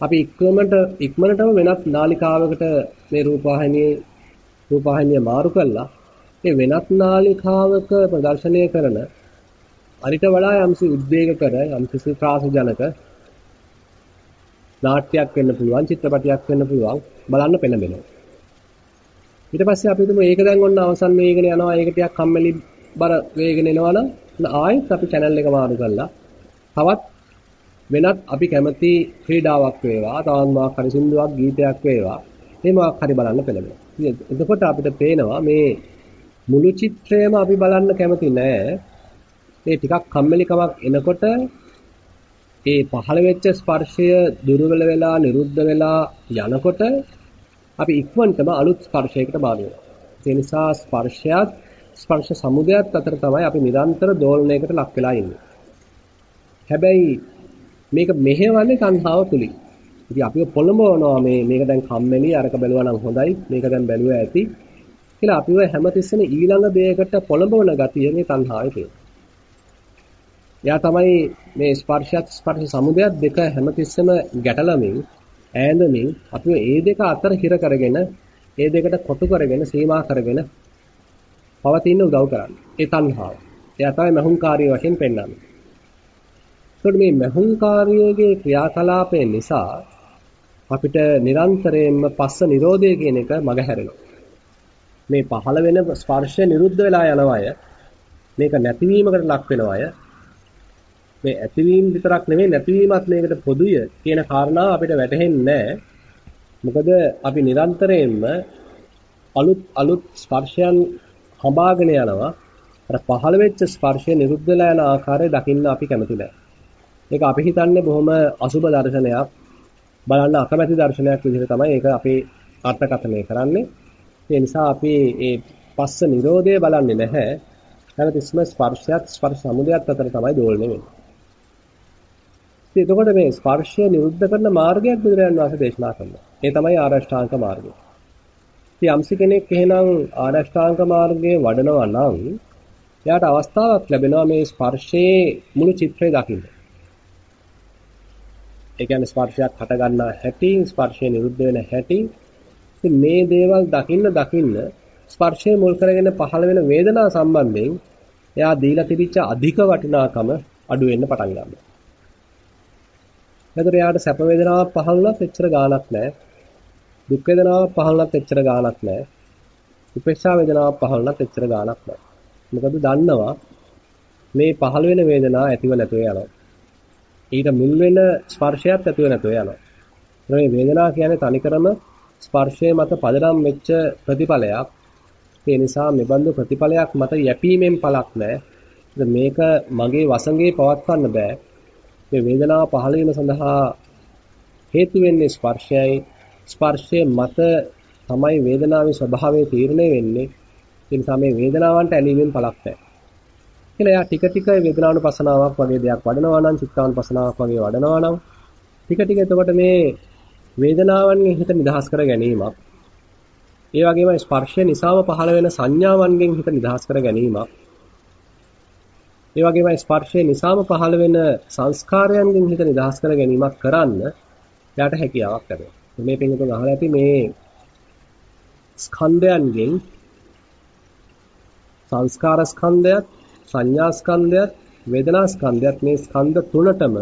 අපි ඉක්මනට ඉක්මනටම වෙනත් නාලිකාවකට මේ රූපවාහිනියේ රූපවාහිනිය මාරු කළා. ඒ වෙනත් නාලිකාවක ප්‍රදර්ශනය කරන අරිට වඩා යම්සි උද්වේග කර යම්සි ත්‍රාසජනක නාට්‍යයක් වෙන්න පුළුවන් චිත්‍රපටයක් වෙන්න පුළුවන් බලන්න පෙළඹෙනවා. ඊට පස්සේ අපි හිතමු ඒක දැන් ඔන්න අවසන් වේගෙන යනවා ඒක ටිකක් කම්මැලි බර වේගෙන එනවා නම් ආයෙත් අපි channel එක මාරු කරලා තවත් වෙනත් අපි කැමති ක්‍රීඩාවක් වේවා තවත් මොකක් හරි සින්දුවක් ගීතයක් වේවා මේ මොකක් හරි බලන්න පෙළඹෙනවා. එතකොට අපිට පේනවා මේ මුළු චිත්‍රයම අපි බලන්න කැමති නෑ. මේ ටිකක් කම්මැලිකමක් එනකොට ඒ පහළ වෙච්ච ස්පර්ශය දුර්වල වෙලා නිරුද්ධ වෙලා යනකොට අපි ඉක්මනටම අලුත් ස්පර්ශයකට බාර වෙනවා. ඒ නිසා ස්පර්ශයත් ස්පර්ශ සමුදයත් අතර තමයි අපි නිරන්තර දෝලනයකට ලක් වෙලා ඉන්නේ. හැබැයි මේක මෙහෙවන්නේ තණ්හාව තුලින්. ඉතින් අපිව පොළඹවනවා මේ මේක දැන් කම්මැලි අරක බැලුවා නම් හොඳයි මේක දැන් බැලුවා ඇති කියලා අපිව හැමතිස්සෙම ඊළඟ දෙයකට පොළඹවන ගතිය මේ තණ්හාවේ තියෙනවා. එයා තමයි මේ ස්පර්ශයත් ස්පර්ශ සමුදයත් දෙක හැමතිස්සෙම ගැටලමින් ඈඳමින් අපිව ඒ දෙක අතර හිර කරගෙන ඒ දෙකට කොටු කරගෙන සීමා කරගෙන පවතින උදව් කරන්නේ. ඒ තණ්හාව. එයා තමයි මහුංකාරී වශයෙන් පෙන්වන්නේ. ඒකට මේ මහුංකාරියගේ ක්‍රියාකලාපය නිසා අපිට නිරන්තරයෙන්ම පස්ස නිරෝධය කියන එක මගහැරෙනවා. මේ පහළ වෙන ස්පර්ශය නිරුද්ධ වෙලා යන අය මේක නැතිවීමකට ලක් වෙන අය මේ ඇතිවීම විතරක් නෙමෙයි නැතිවීමත් මේකට පොදුය කියන කාරණාව අපිට වැටහෙන්නේ නැහැ. මොකද අපි නිරන්තරයෙන්ම අලුත් අලුත් ස්පර්ශයන් හඹාගෙන යනවා. අර පහළ වෙච්ච ස්පර්ශය නිරුද්ධ වෙලා යන ආකාරය දකින්න අපි කැමති නැහැ. ඒක අපි හිතන්නේ බොහොම අසුබ දර්ශනයක්. බලන්න අකමැති දර්ශනයක් විදිහට තමයි ඒක අපේ අර්ථකථනය කරන්නේ. ඒ නිසා අපි මේ පස්ස නිරෝධය බලන්නේ නැහැ. හැමතිස්සම ස්පර්ශයත් ස්පර්ශ සමුදයත් අතර තමයි දෝලණය වෙන්නේ. ඉතින් එතකොට මේ ස්පර්ශය නිරුද්ධ කරන මාර්ගයක් බුදුරජාණන් වහන්සේ දේශනා කරනවා. ඒ තමයි ආරෂ්ඨාංග මාර්ගය. ඉතින් යම්සි කෙනෙක් එහෙනම් ආරෂ්ඨාංග මාර්ගයේ වඩනවා නම් එයාට අවස්ථාවක් ලැබෙනවා මේ ස්පර්ශයේ මුළු චිත්‍රය දකින්න. ඒ කියන්නේ ස්පර්ශයක් හට ගන්නා හැටි, ස්පර්ශය නිරුද්ධ වෙන හැටි. ඉතින් මේ දේවල් දකින්න දකින්න ස්පර්ශය මුල් කරගෙන පහළ වෙන වේදනා සම්බන්ධයෙන් එයා දීලා තිබිච්ච අධික වටිනාකම අඩු වෙන්න පටන් ගන්නවා. එතකොට එයාට සැප වේදනාවක් පහළුණත් එච්චර ගාණක් නැහැ. දුක් වේදනාවක් පහළුණත් එච්චර ගාණක් නැහැ. උපේක්ෂා වේදනාවක් පහළුණත් එච්චර ගාණක් නැහැ. මොකද දන්නවා මේ පහළ වෙන වේදනාව ඇතිව නැතුව යනවා. ඊට මුල් වෙන ස්පර්ශයත් ඇතිව නැතුව යනවා. මේ වේදනාව කියන්නේ තනිකරම ස්පර්ශයේ මත පදනම් වෙච්ච ප්‍රතිඵලයක්. ඒ නිසා මෙබඳු ප්‍රතිඵලයක් මත යැපීමෙන් පළක් නැහැ. මේක මගේ වසඟේ පවත්වන්න බෑ. මේ වේදනාව පහළ වීම සඳහා හේතු වෙන්නේ ස්පර්ශයයි. ස්පර්ශයේ මත තමයි වේදනාවේ ස්වභාවය තීරණය වෙන්නේ. ඒ නිසා මේ වේදනාවන්ට ඇලීමෙන් පළක් නැහැ. කියලා එයා ටික ටික වේදනානුපසනාවක් වගේ දෙයක් වඩනවා නම් චිත්තානුපසනාවක් වගේ වඩනවා නම් ටික ටික එතකොට මේ වේදනාවන්ගෙන් හිත නිදහස් කර ගැනීමක් ඒ වගේම ස්පර්ශය නිසාම පහළ වෙන සංඥාවන්ගෙන් හිත නිදහස් කර ගැනීමක් ඒ වගේම ස්පර්ශය නිසාම පහළ වෙන සංස්කාරයන්ගෙන් හිත නිදහස් කර ගැනීමක් කරන්න එයාට හැකියාවක් ලැබෙනවා. මේ පින්තුන් අහලා ඇති මේ ස්කන්ධයන්ගෙන් සංස්කාර ස්කන්ධයත් සංඥා ස්කන්ධයත් වේදනා ස්කන්ධයත් මේ ස්කන්ධ තුනටම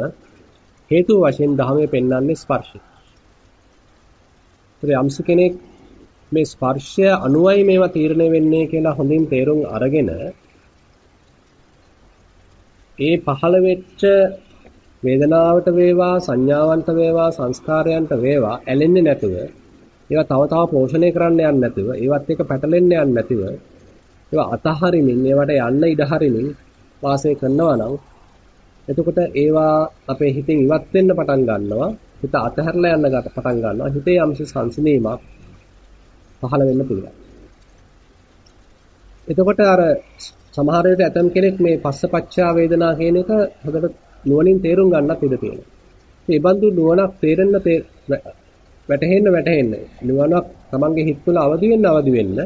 හේතු වශයෙන් ධර්මයේ පෙන්වන්නේ ස්පර්ශය. ඒත් යම්ස කෙනෙක් මේ ස්පර්ශය අනුවයි මේවා තීරණය වෙන්නේ කියලා හොඳින් තේරුම් අරගෙන ඒ පහළ වෙච්ච වේදනාවට වේවා සංඥාවන්ට වේවා සංස්කාරයන්ට වේවා ඇලෙන්නේ නැතුව ඒවා තව තව පෝෂණය කරන්න යන්නේ නැතුව ඒවත් එක පැටලෙන්න යන්නේ නැතිව ඒවා අතහරිමින් ඒවට යන්න ඉඩ හරිමින් වාසය කරනවා නම් එතකොට ඒවා අපේ හිතෙන් ඉවත් වෙන්න පටන් ගන්නවා හිත අතහැරලා යන්න පටන් ගන්නවා හිතේ යම්සි සංසිනීමක් පහළ වෙන්න පුළුවන්. එතකොට අර සමහර විට ඇතම් කෙනෙක් මේ පස්සපච්චා වේදනා කියන එක හොඳට නුවණින් තේරුම් ගන්නත් ඉඩ තියෙනවා. ඒ බඳු නුවණක් තේරෙන්න වැටහෙන්න වැටහෙන්න. නුවණක් තමන්ගේ හිත තුළ අවදි වෙන්න අවදි වෙන්න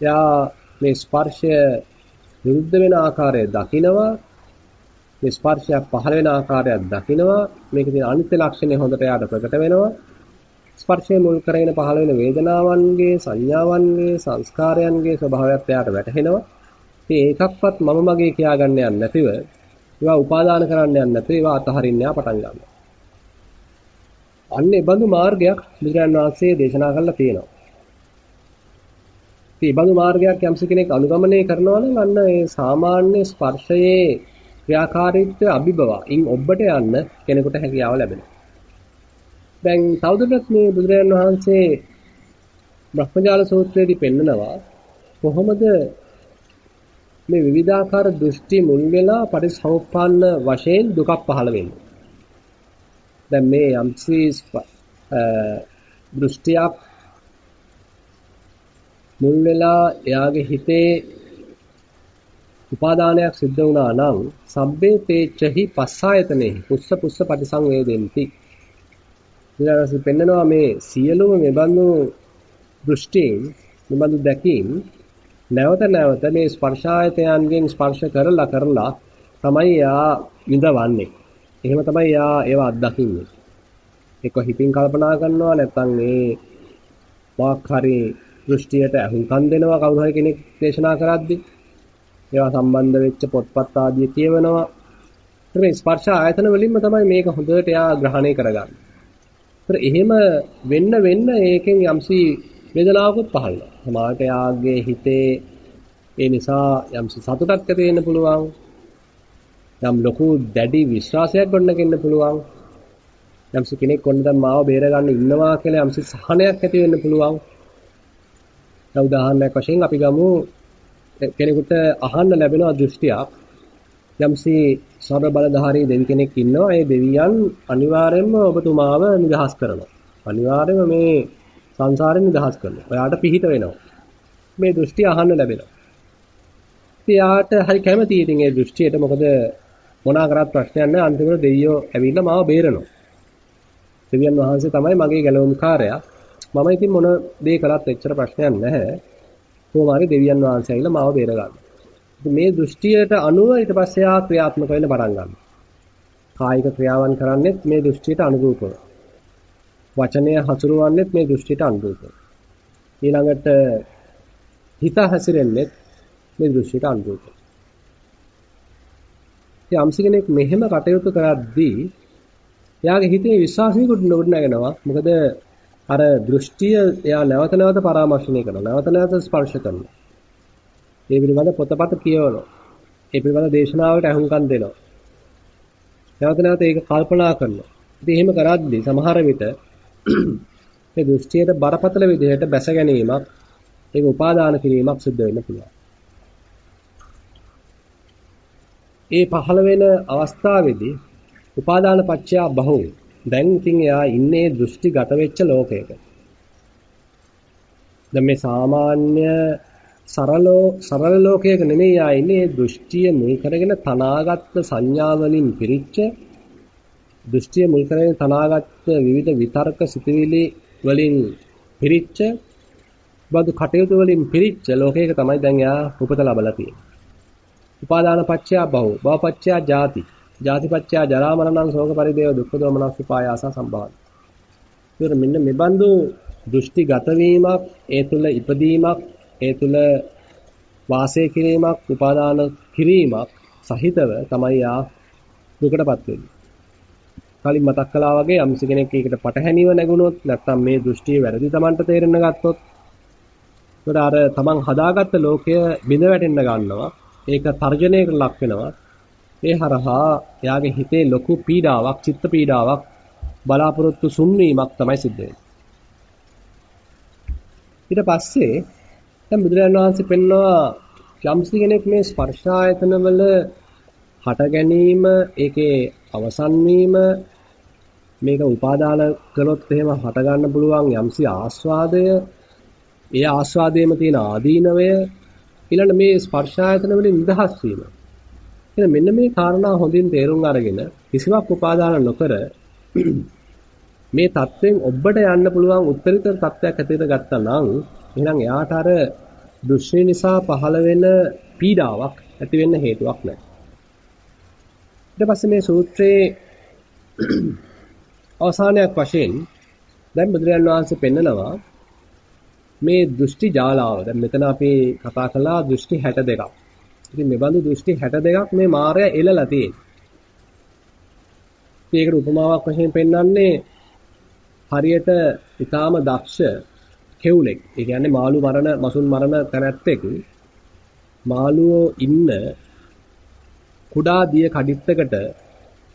එයා මේ ස්පර්ශය විරුද්ධ වෙන ආකාරය දකිනවා. මේ ස්පර්ශයක් පහළ වෙන ආකාරයක් දකිනවා. මේකේ තියෙන අනිත්‍ය ලක්ෂණය හොඳට එයාට ප්‍රකට වෙනවා. ස්පර්ශය මුල් කරගෙන පහළ වෙන වේදනාවන්ගේ සංඥාවන්ගේ සංස්කාරයන්ගේ ස්වභාවයත් එයාට වැටහෙනවා. ඉතින් ඒකක්වත් මම මගේ කියා ගන්න යන්නේ නැතිව ඒවා උපාදාන කරන්න යන්නේ නැතිව ඒවා අතහරින්න යා පටන් ගන්නවා. අන්න ඒ බඳු මාර්ගයක් බුදුරජාණන් වහන්සේ දේශනා කළා තියෙනවා. ඉතින් ඒ බඳු මාර්ගයක් යම්ස කෙනෙක් අනුගමනය කරනවා නම් අන්න ඒ සාමාන්‍ය ස්පර්ශයේ ක්‍රියාකාරීත්වය අභිබවා. ඉන් ඔබට යන්න කෙනෙකුට හැකියාව ලැබෙනවා. දැන් තවදුරටත් මේ බුදුරජාණන් වහන්සේ බ්‍රහ්මජාල සූත්‍රයේදී පෙන්නනවා කොහොමද මේ විවිධාකාර දෘෂ්ටි මුල් වෙලා පරිසම්පන්න වශයෙන් දුකක් පහළ වෙන්නේ. දැන් මේ යම්සි දෘෂ්ටියක් මුල් වෙලා එයාගේ හිතේ උපාදානයක් සිද්ධ වුණා නම් සබ්බේ තේච්චහි පස්සායතනේ පුස්ස පුස්ස පටිසංවේදෙන්ති ඊළඟට පෙන්නනවා මේ සියලුම මෙබඳු දෘෂ්ටීන් මෙබඳු දැකීම් නැවත නැවත මේ ස්පර්ශායතයන්ගෙන් ස්පර්ශ කරලා කරලා තමයි යා විඳවන්නේ. එහෙම තමයි යා ඒවා අත්දකින්නේ. එක්ක හිතින් කල්පනා කරනවා නැත්නම් මේ මොකක් හරි දෘෂ්ටියට අහුම්කම් දෙනවා කවුරු හරි කෙනෙක් දේශනා කරද්දී ඒවා සම්බන්ධ වෙච්ච පොත්පත් ආදී කියවනවා. මේ ස්පර්ශ ආයතන වලින්ම තමයි මේක හොඳට යා ග්‍රහණය කරගන්නේ. ඒතර එහෙම වෙන්න වෙන්න ඒකෙන් යම්සි වේදනාවකුත් පහළ වෙනවා. සමාහට යාගේ හිතේ ඒ නිසා යම්සි සතුටක් ඇති වෙන්න පුළුවන්. යම් ලොකු දැඩි විශ්වාසයක් ගොඩනගෙන්න පුළුවන්. යම්සි කෙනෙක් කොන්න දැන් මාව බේර ගන්න ඉන්නවා කියලා යම්සි සහනයක් ඇති වෙන්න පුළුවන්. දැන් උදාහරණයක් වශයෙන් අපි ගමු කෙනෙකුට අහන්න ලැබෙන දෘෂ්ටියක් යම්සි සර්ව බලධාරී දෙවි කෙනෙක් ඉන්නවා. ඒ දෙවියන් අනිවාර්යයෙන්ම ඔබතුමාව නිදහස් කරනවා. අනිවාර්යයෙන්ම මේ සංසාරයෙන් නිදහස් කරනවා. ඔයාට පිහිට වෙනවා. මේ දෘෂ්ටි අහන්න ලැබෙනවා. ඉතින් යාට හරි කැමතියි ඉතින් ඒ දෘෂ්ටියට මොකද මොනා කරත් ප්‍රශ්නයක් නැහැ අන්තිමට දෙයියෝ ඇවිල්ලා මාව බේරනවා. දෙවියන් වහන්සේ තමයි මගේ ගැලවුම්කාරයා. මම ඉතින් මොන දේ කළත් එච්චර ප්‍රශ්නයක් නැහැ. කොහොම හරි දෙවියන් වහන්සේ ඇවිල්ලා මාව බේරගන්නවා. මේ දෘෂ්ටියට අනුව ඊට පස්සේ ආ ක්‍රියාත්මක වෙන්න පටන් ගන්නවා. කායික ක්‍රියාවන් කරන්නේත් මේ දෘෂ්ටියට අනුරූපව. වචනය හසුරවන්නේත් මේ දෘෂ්ටියට අනුරූපව. ඊළඟට හිත හැසිරෙන්නේ මේ දෘෂ්ටියට අනුරූපව. ඉතින් අම්සි කෙනෙක් මෙහෙම කටයුතු කරද්දී එයාගේ හිතේ විශ්වාසය ගොඩනගෙනවා. මොකද අර දෘෂ්ටිය එයා නැවත නැවත පරාමර්ශණය කරනවා. නැවත නැවත ස්පර්ශ කරනවා. ඒ පිළිබඳ පොතපත කියවනවා. ඒ පිළිබඳ දේශනාවකට අහුම්කම් දෙනවා. නැවත නැවත ඒක කල්පනා කරනවා. ඉතින් එහෙම කරද්දී සමහර විට මේ දෘෂ්ටියට බරපතල විදිහට බැස ගැනීමක් ඒක උපාදාන කිරීමක් සිද්ධ වෙන්න පුළුවන්. ඒ පහළ වෙන අවස්ථාවේදී උපාදාන පත්‍යා බහුව දැන් ඉතින් එයා ඉන්නේ දෘෂ්ටිගත වෙච්ච ලෝකයක. දැන් මේ සාමාන්‍ය සරලෝ සරල ලෝකයක නෙමෙයි ආ ඉන්නේ දෘෂ්ටිය මුල් කරගෙන තනාගත් සංඥා වලින් පිරිච්ච දෘෂ්ටිය මුල් කරගෙන තනාගත් විවිධ විතර්ක සිතුවිලි වලින් පිරිච්ච බඳු කටයුතු වලින් පිරිච්ච ලෝකයක තමයි දැන් යා උපත ලබලා තියෙන්නේ. උපාදාන පත්‍ය බහුව, භව පත්‍ය ජාති, ජාති පත්‍ය ජරා මරණං ශෝක පරිදේව දුක්ඛ දෝමනස් උපායාස සම්භවන. ඒතර මෙන්න මේ බඳු දෘෂ්ටිගත වීමක්, ඒ තුල ඉපදීමක් ඒ තුල වාසය කිරීමක්, උපාදාන කිරීමක් සහිතව තමයි යා දුකටපත් වෙන්නේ. කලින් මතක් කළා වගේ යම්සි කෙනෙක් ඒකට පටහැනිව නැගුණොත් නැත්නම් මේ දෘෂ්ටිය වැරදි Tamanට තේරෙන්න ගත්තොත් ඒකට අර Taman හදාගත්ත ලෝකය බිඳ වැටෙන්න ගන්නවා. ඒක තර්ජනයකට ලක් වෙනවා. ඒ හරහා එයාගේ හිතේ ලොකු පීඩාවක්, චිත්ත පීඩාවක් බලාපොරොත්තු සුන්වීමක් තමයි සිද්ධ වෙන්නේ. ඊට පස්සේ දැන් බුදුරජාණන් වහන්සේ පෙන්නවා යම්සි කෙනෙක් මේ ස්පර්ශායතන වල හට ගැනීම ඒකේ අවසන් වීම මේක උපාදාන කළොත් එහෙම හට ගන්න පුළුවන් යම්සි ආස්වාදය ඒ ආස්වාදයේම තියෙන ආදීනවය ඊළඟ මේ ස්පර්ශායතන වලින් නිදහස් වීම. එහෙනම් මෙන්න මේ කාරණා හොඳින් තේරුම් අරගෙන කිසිවක් උපාදාන නොකර මේ தත්වෙන් ඔබට යන්න පුළුවන් උත්තරීතර තත්වයක් ඇතිර ගත්තා නම් එහෙනම් එයාට අර දෘශ්‍ය නිසා පහළ වෙන පීඩාවක් ඇති වෙන්න හේතුවක් නැහැ. ඊට පස්සේ මේ සූත්‍රයේ අවසානයක් වශයෙන් දැන් බුදුරජාණන් වහන්සේ පෙන්නනවා මේ දෘෂ්ටි ජාලාව. දැන් මෙතන අපි කතා කළා දෘෂ්ටි 62ක්. ඉතින් මේ බඳු දෘෂ්ටි 62ක් මේ මායя එළලා තියෙන්නේ. ඒකට උපමාවක් වශයෙන් පෙන්වන්නේ හරියට ඊටාම දක්ෂ කෙවුලෙක්. ඒ කියන්නේ මාළු මරණ, මසුන් මරණ තැනැත්තෙක් මාළුවෝ ඉන්න කුඩා දිය කඩਿੱත්තකට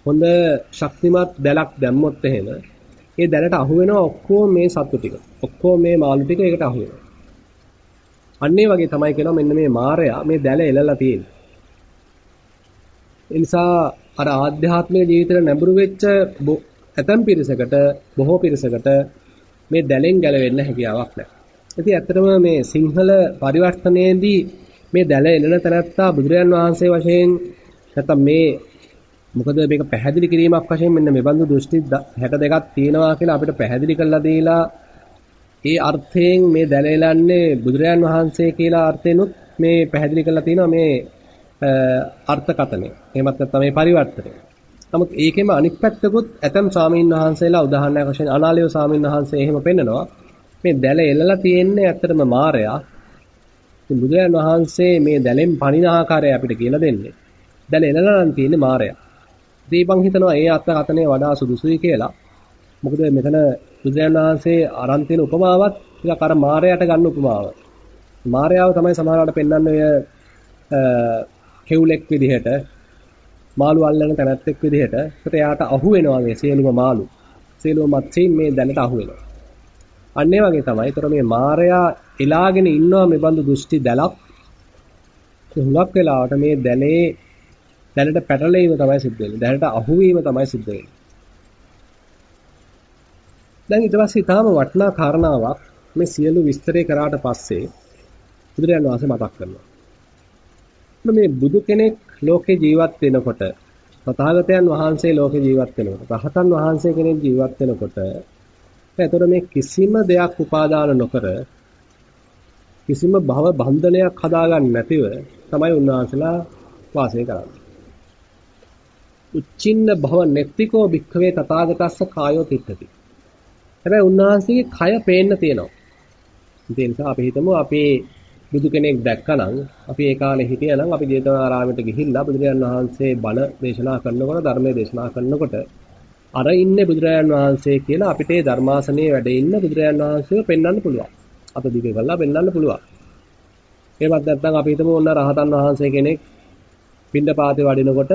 හොඳ ශක්තිමත් දැලක් දැම්මොත් එහෙම ඒ දැලට අහු වෙනවා ඔක්කොම මේ සත්තු ටික. ඔක්කොම මේ මාළු ටික ඒකට අහු වෙනවා. අන්න ඒ වගේ තමයි කියනවා මෙන්න මේ මායя මේ දැල එලලා තියෙන්නේ. ඒ නිසා අර ආධ්‍යාත්මික ජීවිතේ නැඹුරු වෙච්ච ඇතම් පිරිසකට බොහෝ පිරිසකට මේ දැලෙන් ගැලවෙන්න හැකියාවක් නැහැ. ඉතින් ඇත්තටම මේ සිංහල පරිවර්තනයේදී මේ දැල එළන තැනත්තා බුදුරයන් වහන්සේ වශයෙන් නැත්නම් මේ මොකද මේක පැහැදිලි කිරීමක් වශයෙන් මෙන්න මේ බඳු දෘෂ්ටි 62ක් තියෙනවා කියලා අපිට පැහැදිලි කරලා දීලා ඒ අර්ථයෙන් මේ දැලෙලන්නේ බුදුරයන් වහන්සේ කියලා අර්ථෙනුත් මේ පැහැදිලි කරලා තියෙනවා මේ අර්ථකතනෙ. එහෙමත් නැත්නම් මේ පරිවර්තනය. නමුත් ඒකෙම අනිත් පැත්තකුත් ඇතම් ස්වාමීන් වහන්සේලා උදාහරණයක් වශයෙන් අනාලේව ස්වාමීන් වහන්සේ එහෙම පෙන්නනවා. මේ දැල එල්ලලා තියෙන්නේ ඇත්තටම මායя. ඉතින් බුදුරජාණන් වහන්සේ මේ දැලෙන් පණින ආකාරය අපිට කියලා දෙන්නේ. දැල එල්ලලා නම් තියෙන්නේ මායя. දීපං හිතනවා ඒ අර්ථකතනෙ වඩා සුදුසුයි කියලා. මොකද මෙතන බුදුරජාණන් වහන්සේ අරන් තියෙන උපමාවත් ටිකක් අර මායයට ගන්න උපමාව. මායයාව තමයි සමහරවිට පෙන්වන්නේ ඔය කෙවුලෙක් විදිහට මාළු අල්ලන තැනැත්තෙක් විදිහට ඒකට එයාට අහු වෙනවා මේ සියලුම මාළු. සියලුම මත්ස්‍යයන් මේ දැනට අහු වෙනවා. අන්න ඒ වගේ තමයි. ඒතර මේ මායයා එලාගෙන ඉන්නවා මේ බඳු දෘෂ්ටි දැලක්. හුඟක් වෙලාවට මේ දැලේ දැනට පැටලීම තමයි සිද්ධ වෙන්නේ. දැනට අහුවීම තමයි සිද්ධ වෙන්නේ. දැන් ඊට පස්සේ ඊටාම වටිනා කාරණාවක් මේ සියලු විස්තරේ කරාට පස්සේ බුදුරජාණන් වහන්සේ මතක් කරනවා. මේ බුදු කෙනෙක් ලෝකේ ජීවත් වෙනකොට තථාගතයන් වහන්සේ ලෝකේ ජීවත් වෙනකොට රහතන් වහන්සේ කෙනෙක් ජීවත් වෙනකොට එතකොට මේ කිසිම දෙයක් උපාදාන නොකර කිසිම භව බන්ධනයක් හදාගන්න නැතිව තමයි උන්වහන්සේලා වාසය කරන්නේ. උච්චින්න භව නෙත්තිකෝ භික්ඛවේ තථාගතස්ස කායෝ තිට්ඨති. හැබැයි උන්වහන්සේගේ කය පේන්න තියෙනවා. ඒ නිසා අපි හිතමු අපේ බුදු කෙනෙක් දැක්කනම් අපි ඒ කාලේ හිටියනම් අපි ජේතවනාරාමයට ගිහිල්ලා බුදුරජාණන් වහන්සේ බණ දේශනා කරනකොට ධර්මයේ දේශනා කරනකොට අර ඉන්නේ බුදුරජාණන් වහන්සේ කියලා අපිට ඒ ධර්මාසනයේ වැඩ ඉන්න බුදුරජාණන් වහන්සේව පෙන්වන්න පුළුවන්. අත දිග කරලා පෙන්වන්න පුළුවන්. එහෙමත් නැත්නම් අපි හිතමු ඔන්න රහතන් වහන්සේ කෙනෙක් පින්ඩපාතේ වඩිනකොට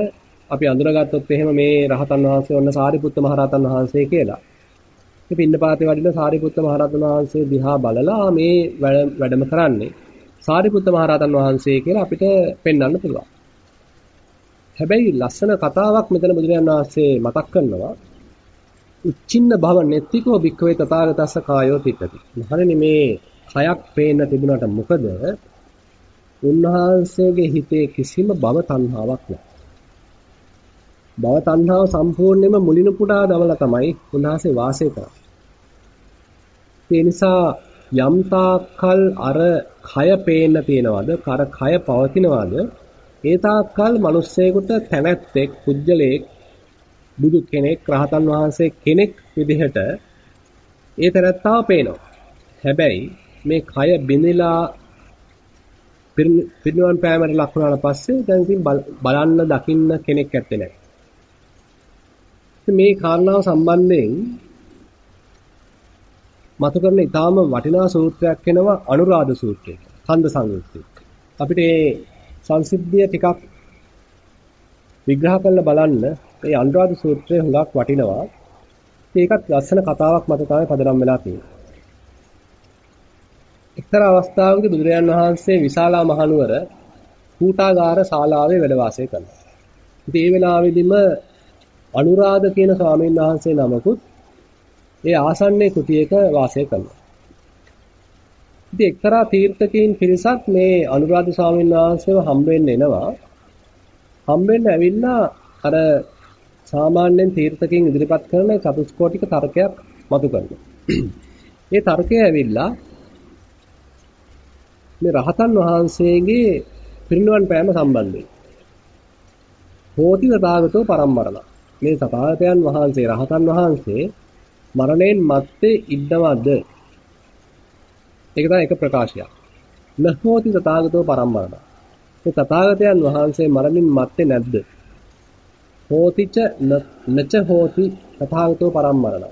අපි අඳුරගත්තොත් එහෙම මේ රහතන් වහන්සේ ඔන්න සාරිපුත්ත මහරහතන් වහන්සේ කියලා. මේ පින්ඩපාතේ වඩින සාරිපුත්ත මහරහතන් වහන්සේ දිහා බලලා මේ වැඩම කරන්නේ සාරිපුත්ත මහරහතන් වහන්සේ කියලා අපිට පෙන්වන්න පුළුවන්. හැබැයි ලස්සන කතාවක් මෙතන බුදුරජාණන් වහන්සේ මතක් කරනවා. උච්චින්න භව නෙත්තිකෝ භික්ඛවේ තථාගතස්ස කායෝ තිටති. මහණෙනි මේ කයක් පේන්න තිබුණාට මොකද? උන්වහන්සේගේ හිතේ කිසිම භව තණ්හාවක් නැහැ. භව තණ්හාව සම්පූර්ණයෙන්ම මුලිනු පුඩා දමලා තමයි උන්වහන්සේ වාසය කරන්නේ. ඒ නිසා යම් තාක්කල් අර කය පේන්න තියනවාද, කර කය පවතිනවාද, ඒ තාක්කල් මිනිස්සෙකුට තැනැත්තෙක්, කුජලයක්, බුදු කෙනෙක්, රහතන් වහන්සේ කෙනෙක් විදිහට ඒ තැනැත්තාව පේනවා. හැබැයි මේ කය බිඳිලා පිරිනිවන් පෑමට ලක් වුණාට පස්සේ දැන් ඉතින් බලන්න දකින්න කෙනෙක් ඇත්තේ නැහැ. මේ කාරණාව සම්බන්ධයෙන් මතු කරන ඊටාම වටිනා සූත්‍රයක් වෙනවා අනුරාධ සූත්‍රය. කන්ද සංයුත්තේ. අපිට මේ සංසිද්ධිය ටිකක් විග්‍රහ කරලා බලන්න මේ අනුරාධ සූත්‍රය හුඟක් වටිනවා. ඒකත් ලස්සන කතාවක් මත තමයි පදනම් වෙලා තියෙන්නේ. එක්තරා අවස්ථාවකදී බුදුරජාන් වහන්සේ විශාලා මහනුවර කූටාගාර ශාලාවේ වැඩ වාසය කරනවා. ඉතින් ඒ වෙලාවෙදිම අනුරාධ කියන ස්වාමීන් වහන්සේ නමකුත් ඒ ආසන්නයේ කුටියක වාසය කරනවා. ඉතින් එක්තරා තීර්ථකයන් පිරිසක් මේ අනුරාධ ස්වාමීන් වහන්සේව හම්බෙන්න එනවා. හම්බෙන්න ඇවිල්ලා අර සාමාන්‍යයෙන් තීර්ථකයන් ඉදිරිපත් කරන චතුස්කෝටික තර්කයක් මතු කරනවා. ඒ තර්කය ඇවිල්ලා මේ රහතන් වහන්සේගේ පිරිනුවන් පෑම සම්බන්ධයෙන්. හෝති තථාගතෝ පරම්මරණ. මේ තථාගතයන් වහන්සේ රහතන් වහන්සේ මරණයෙන් මත්තේ ඉන්නවද? ඒක තමයි එක ප්‍රකාශයක්. නහෝති තථාගතෝ පරම්මරණ. මේ තථාගතයන් වහන්සේ මරණින් මත්තේ නැද්ද? හෝතිච නච හෝති තථාගතෝ පරම්මරණ.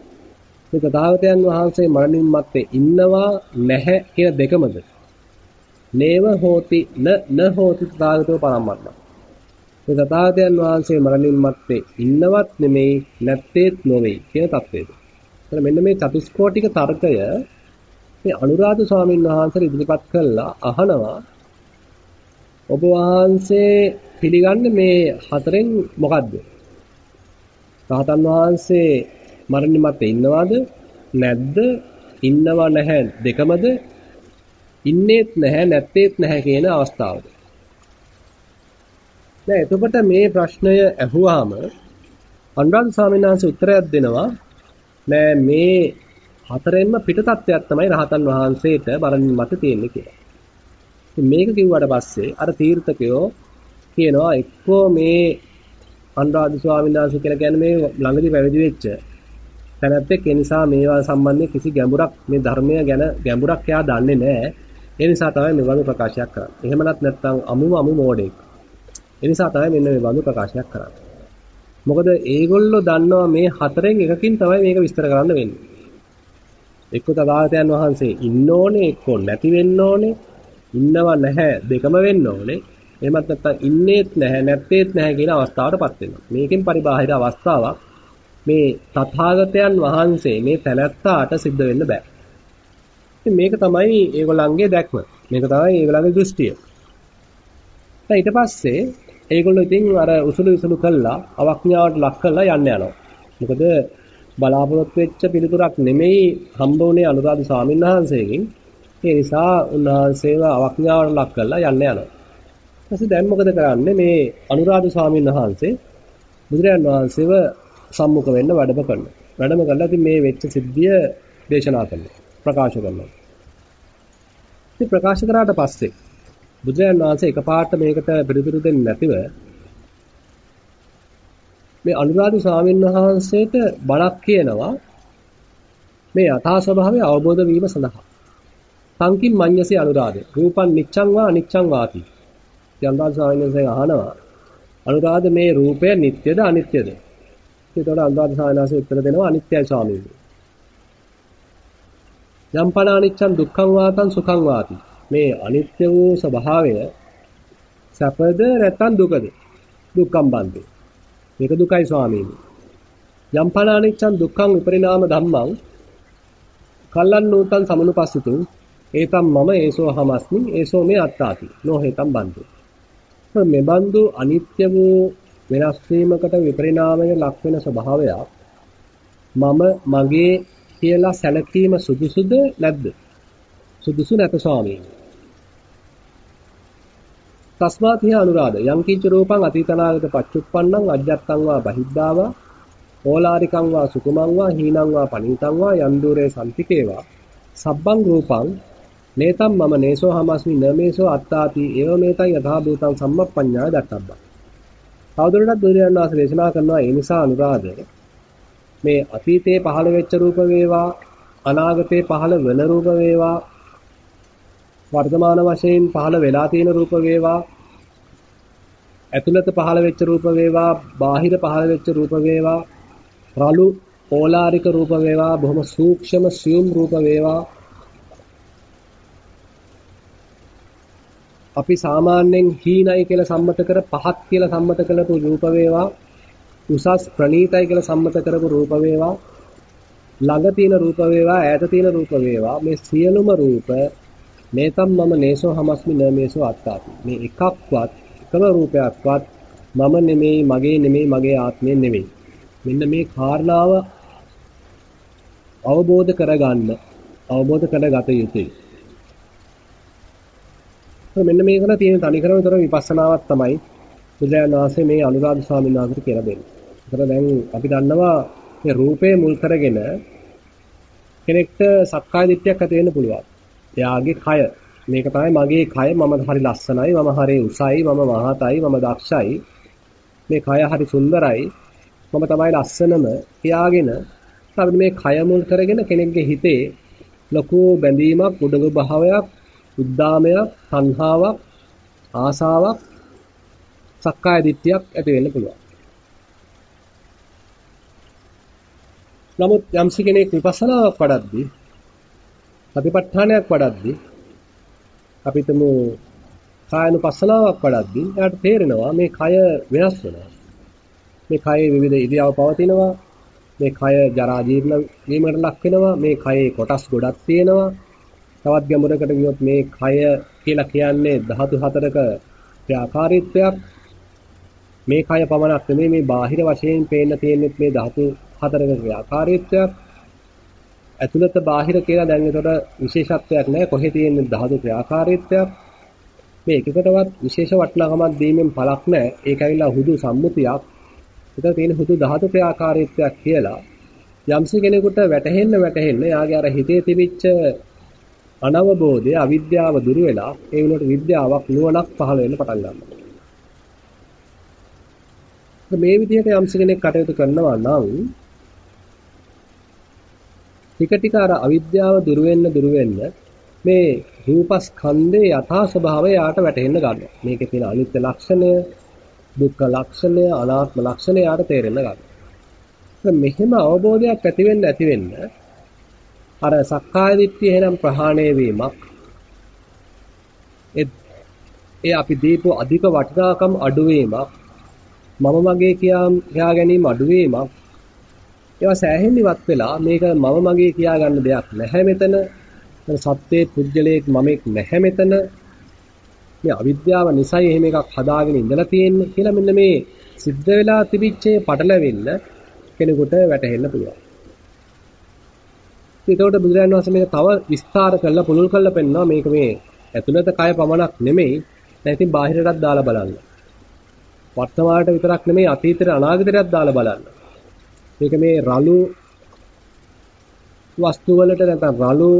මේ තථාගතයන් වහන්සේ මරණින් මත්තේ ඉන්නවා නැහැ කියන දෙකමද? නේව හෝති න න හෝති තථාගතෝ පරම්මරණ. මේ තථාගතයන් වහන්සේ මරණින් මත්තේ ඉන්නවත් නෙමෙයි නැත්තේත් නොවේ කියන தത്വෙද. එතන මෙන්න මේ චතුස්කෝටික තර්කය මේ අනුරාධ ස්වාමීන් වහන්සේ ඉදිරිපත් කළා අහනවා ඔබ වහන්සේ පිළිගන්නේ මේ හතරෙන් මොකද්ද? රහතන් වහන්සේ මරණින් මත්තේ ඉන්නවද? නැද්ද? ඉන්නව නැහැ දෙකමද? ඉන්නේත් නැහැ නැත්තේත් නැහැ කියන අවස්ථාවද? දැන් එතකොට මේ ප්‍රශ්නය ඇහුවාම අනුරාධ ස්වාමීන් වහන්සේ උත්තරයක් දෙනවා නෑ මේ හතරෙන්ම පිට තත්ත්වයක් තමයි රහතන් වහන්සේට මරණින් මත තියෙන්නේ කියලා. ඉතින් මේක කිව්වට පස්සේ අර තීර්ථකයෝ කියනවා එක්කෝ මේ අනුරාධ ස්වාමීන් වහන්සේ කියලා කියන්නේ මේ ළඟදී පැවිදි වෙච්ච තැනැත්තෙක් ඒ නිසා මේවා සම්බන්ධයෙන් කිසි ගැඹුරක් මේ ධර්මය ගැන ගැඹුරක් එයා දන්නේ නැහැ. ඒ නිසා තමයි මේ වගේ ප්‍රකාශයක් කරන්නේ. එහෙමවත් නැත්නම් අමුම අමු මෝඩෙක්. ඒ නිසා තමයි මෙන්න මේ වගේ ප්‍රකාශයක් කරන්නේ. මොකද ඒගොල්ලෝ දන්නවා මේ හතරෙන් එකකින් තමයි මේක විස්තර කරන්න වෙන්නේ. එක්ක තථාගතයන් වහන්සේ ඉන්න ඕනේ, එක්ක නැති වෙන්න ඕනේ, ඉන්නව නැහැ දෙකම වෙන්න ඕනේ. එහෙමත් නැත්නම් ඉන්නේත් නැහැ, නැත්තේත් නැහැ කියන අවස්ථාවටපත් වෙනවා. මේකෙන් පරිබාහිර අවස්ථාවක් මේ තථාගතයන් වහන්සේ මේ තැනැත්තාට සිද්ධ වෙන්න බෑ. ඉතින් මේක තමයි ඒගොල්ලන්ගේ දැක්ම. මේක තමයි ඒගොල්ලන්ගේ දෘෂ්ටිය. දැන් ඊට පස්සේ ඒගොල්ලෝ ඉතින් අර උසුළු විසුළු කළා අවඥාවට ලක් කරලා යන්න යනවා. මොකද බලාපොරොත්තු වෙච්ච පිළිතුරක් නෙමෙයි හම්බ වුණේ අනුරාධ ස්වාමීන් වහන්සේගෙන්. ඒ නිසා උන්වහන්සේව අවඥාවට ලක් කරලා යන්න යනවා. ඊපස්සේ දැන් මොකද කරන්නේ මේ අනුරාධ ස්වාමීන් වහන්සේ බුදුරජාන් වහන්සේව සම්මුඛ වෙන්න වැඩම කරනවා. වැඩම කරලා ඉතින් මේ වෙච්ච සිද්ධිය දේශනා කරනවා. ප්‍රකාශ කරනවා. ඉතින් ප්‍රකාශ කරාට පස්සේ බුදුරජාන් වහන්සේ එකපාරට මේකට පිළිතුරු දෙන්නේ නැතිව මේ අනුරාධ ස්වාමීන් වහන්සේට බණක් කියනවා මේ යථා ස්වභාවය අවබෝධ වීම සඳහා. සංකින් මඤ්ඤසේ අනුරාධ රූපං නිච්ඡං වා අනිච්ඡං වාති. යන්දාස් ස්වාමීන් වහන්සේ අහනවා අනුරාධ මේ රූපය නිට්ටයද අනිත්‍යද? ඒතකොට අනුරාධ ස්වාමීන් වහන්සේ උත්තර දෙනවා අනිත්‍යයි ස්වාමීන් වහන්සේ. යම්පන අනිච්ඡං දුක්ඛං වාතං සුඛං වාති. මේ අනිත්‍ය වූ ස්වභාවය සැපද නැත්නම් දුකද? දුක්ඛම් බන්දේ. මේක දුකයි ස්වාමීනි. යම්පන අනිච්ඡං දුක්ඛං විපරිණාම ධම්මං කල්ලන් නූතං සමනුපස්සිතුං ඒතම් මම ඒසෝ හමස්මි ඒසෝ මේ අත්තාති නොහෙතම් බන්දේ. මේ බන්දු අනිත්‍ය වූ වෙනස් වීමකට විපරිණාමයේ ලක් වෙන ස්වභාවයක් මම මගේ කියලා සැලකීම සුදුසුද නැද්ද? සුදුසු නැත ස්වාමීනි. තස්මාත් හිය අනුරාධ. යං කිංච රූපං අතීතනාගත පච්චුප්පන්නං අජ්ජත්තං වා බහිද්ධාවා ඕලාරිකං වා සුකුමං වා හීනං වා පණීතං වා යන්දුරේ සම්තිකේවා සබ්බං රූපං නේතම් මම නේසෝ හමස්මි නමේසෝ අත්තාති ඒව මේතං යථා භූතං සම්මප්පඤ්ඤාය දත්තබ්බා. තවදුරටත් බුදුරජාණන් වහන්සේ දේශනා කරනවා ඒ නිසා අනුරාධ මේ අතීතයේ පහළ වෙච්ච රූප වේවා අනාගතයේ පහළ වෙන රූප වේවා වර්තමාන වශයෙන් පහළ වෙලා තියෙන රූප වේවා ඇතුළත පහළ වෙච්ච රූප වේවා බාහිර පහළ වෙච්ච රූප වේවා රළු ඕලාරික රූප වේවා බොහොම සූක්ෂම සියුම් රූප වේවා. අපි සාමාන්‍යයෙන් හීනයි කියලා සම්මත කර පහත් කියලා සම්මත කළපු රූප වේවා උසස් ප්‍රණීතයි කියලා සම්මත කරපු රූප වේවා ළඟ තියෙන රූප වේවා ඈත තියෙන රූප වේවා මේ සියලුම රූප මේතම් මම නේසෝ හමස්මි නමේසෝ අත්තාති මේ එකක්වත් එකම රූපයක්වත් මම නෙමෙයි මගේ නෙමෙයි මගේ ආත්මය නෙමෙයි මෙන්න මේ කාරණාව අවබෝධ කරගන්න අවබෝධ කරගත යුතුයි මෙන්න මේකන තියෙන තනිකරම විතර විපස්සනාවක් තමයි බුදුරජාණන් වහන්සේ මේ අනුරාධ ස්වාමීන් වහන්සේට කියලා දෙන්නේ. ඒතර දැන් අපි දන්නවා මේ රූපේ මුල් කරගෙන කෙනෙක්ට සක්කාය දිට්ඨියක් ඇති වෙන්න පුළුවන්. එයාගේ කය. මේක තමයි මගේ කය. මම හරි ලස්සනයි. මම හරි උසයි. මම මහතයි. මම දක්ෂයි. මේ කය හරි සුන්දරයි. මම තමයි ලස්සනම කියාගෙන අපි මේ කය මුල් කරගෙන කෙනෙක්ගේ හිතේ ලොකු බැඳීමක් උඩඟු භාවයක් උද්දාමයක් සංහාවක් ආසාවක් සක්කාය දිට්ඨියක් ඇති වෙන්න පුළුවන්. නමුත් යම්සි කෙනෙක් විපස්සනාවක් වඩද්දී සතිපට්ඨානයක් වඩද්දී අපිටම කායනුපස්සනාවක් වඩද්දී එයාට තේරෙනවා මේ කය වෙනස් වෙනවා. මේ කයේ විවිධ ඉරියව් පවතිනවා. මේ කය ජරා ජීර්ණ වීමකට ලක් වෙනවා. මේ කයේ කොටස් ගොඩක් තියෙනවා. තවත් ගැඹුරකට ගියොත් මේ කය කියලා කියන්නේ ධාතු හතරක ක්‍රියාකාරීත්වයක්. මේ කය පමණක් නෙමෙයි මේ බාහිර වශයෙන් පේන්න තියෙන්නේ මේ ධාතු හතරක ක්‍රියාකාරීත්වයක්. ඇතුළත බාහිර කියලා දැන් ඒතකොට විශේෂත්වයක් නැහැ. කොහේ තියෙන්නේ ධාතු ක්‍රියාකාරීත්වයක්. මේ එකකටවත් විශේෂ වටිනාකමක් දීමෙන් පළක් නැහැ. ඒක ඇවිල්ලා හුදු සම්මුතියක්. ඒක තියෙන හුදු ධාතු ක්‍රියාකාරීත්වයක් කියලා. යම්සි කෙනෙකුට වැටහෙන්න වැටහෙන්න යාගේ අර හිතේ තිබිච්ච අනවබෝධය අවිද්‍යාව දුර වෙලා ඒ වුණාට විද්‍යාවක් නුවණක් පහළ වෙන්න පටන් ගන්නවා. මේ විදිහට යම්සි කෙනෙක් කටයුතු කරනවා නම් ටික ටික අර අවිද්‍යාව දුර වෙන්න දුර වෙන්න මේ රූපස්කන්ධේ යථා ස්වභාවය යාට වැටහෙන්න ගන්නවා. මේකේ තියෙන අනිත්‍ය ලක්ෂණය, දුක්ඛ ලක්ෂණය, අනාත්ම ලක්ෂණය යාට තේරෙන්න ගන්නවා. මෙහෙම අවබෝධයක් ඇති වෙන්න ඇති වෙන්න අර සක්කාය දිට්ඨිය එහෙනම් ප්‍රහාණය වීමක් ඒ අපි දීපු අධික වටිනාකම් අඩුවීමක් මම මගේ කියා ගැනීම අඩුවීමක් ඒවා සෑහෙන්න ඉවත් වෙලා මේක මම මගේ කියා ගන්න දෙයක් නැහැ මෙතන සත්‍යයේ පුජ්‍යලයක් මමෙක් නැහැ මෙතන මේ අවිද්‍යාව නිසයි එහෙම එකක් හදාගෙන ඉඳලා තියෙන්නේ කියලා මෙන්න මේ සිද්ධ වෙලා තිබිච්චේ පටලවෙන්න කෙනෙකුට වැටහෙන්න පුළුවන්. ඒකට බුදුරජාණන් වහන්සේ මේක තව විස්තර කරලා පුළුල් කරලා පෙන්නනවා මේක මේ ඇතුළත කය පමණක් නෙමෙයි දැන් ඉතින් බාහිරටත් දාලා බලන්න. වර්තමානට විතරක් නෙමෙයි අතීතයට අනාගතයටත් දාලා බලන්න. මේක මේ රළු වස්තු වලට නැත්නම් රළු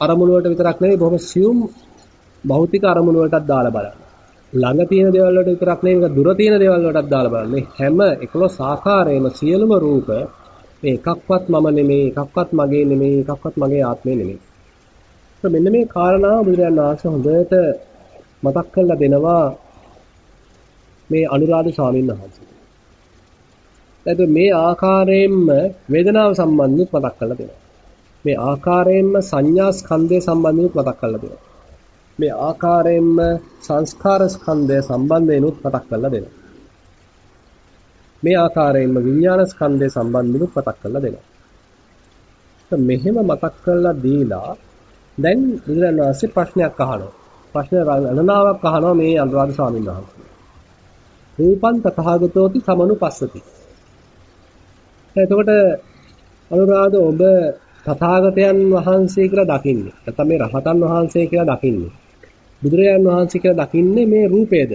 අරමුණු වලට විතරක් නෙමෙයි බොහොම සියුම් භෞතික අරමුණු වලටත් දාලා බලන්න. ළඟ තියෙන දේවල් වලට විතරක් නෙමෙයි දුර තියෙන දේවල් වලටත් දාලා බලන්න. මේ හැම 11 ආකාරයේම සියලුම රූප මේ එකක්වත් මම නෙමෙයි, එකක්වත් මගේ නෙමෙයි, එකක්වත් මගේ ආත්මේ නෙමෙයි. මෙන්න මේ කාරණාව බුදුරජාණන් වහන්සේ හොඳට මතක් කරලා දෙනවා මේ අනුරාධ ස්වාමීන් වහන්සේ. එතකොට මේ ආකාරයෙන්ම වේදනාව සම්බන්ධව මතක් කරලා දෙනවා. මේ ආකාරයෙන්ම සංඥා ස්කන්ධය සම්බන්ධව මතක් කරලා දෙනවා. මේ ආකාරයෙන්ම සංස්කාර ස්කන්ධය සම්බන්ධයෙන්ුත් මතක් කරලා දෙනවා. මේ ආකාරයෙන්ම විඥාන ස්කන්ධය සම්බන්ධව මතක් කරලා දෙනවා. මෙහෙම මතක් කරලා දීලා දැන් බුදුරජාණන් වහන්සේ ප්‍රශ්නයක් අහනවා. ප්‍රශ්න රණනාවක් අහනවා මේ අනුරාධ ස්වාමීන් වහන්සේ. රූපං තථාගතෝති සමනුපස්සති. එතකොට අනුරාධ ඔබ තථාගතයන් වහන්සේ කියලා දකින්නේ. නැත්නම් මේ රහතන් වහන්සේ කියලා දකින්නේ. බුදුරජාන් වහන්සේ කියලා දකින්නේ මේ රූපයද?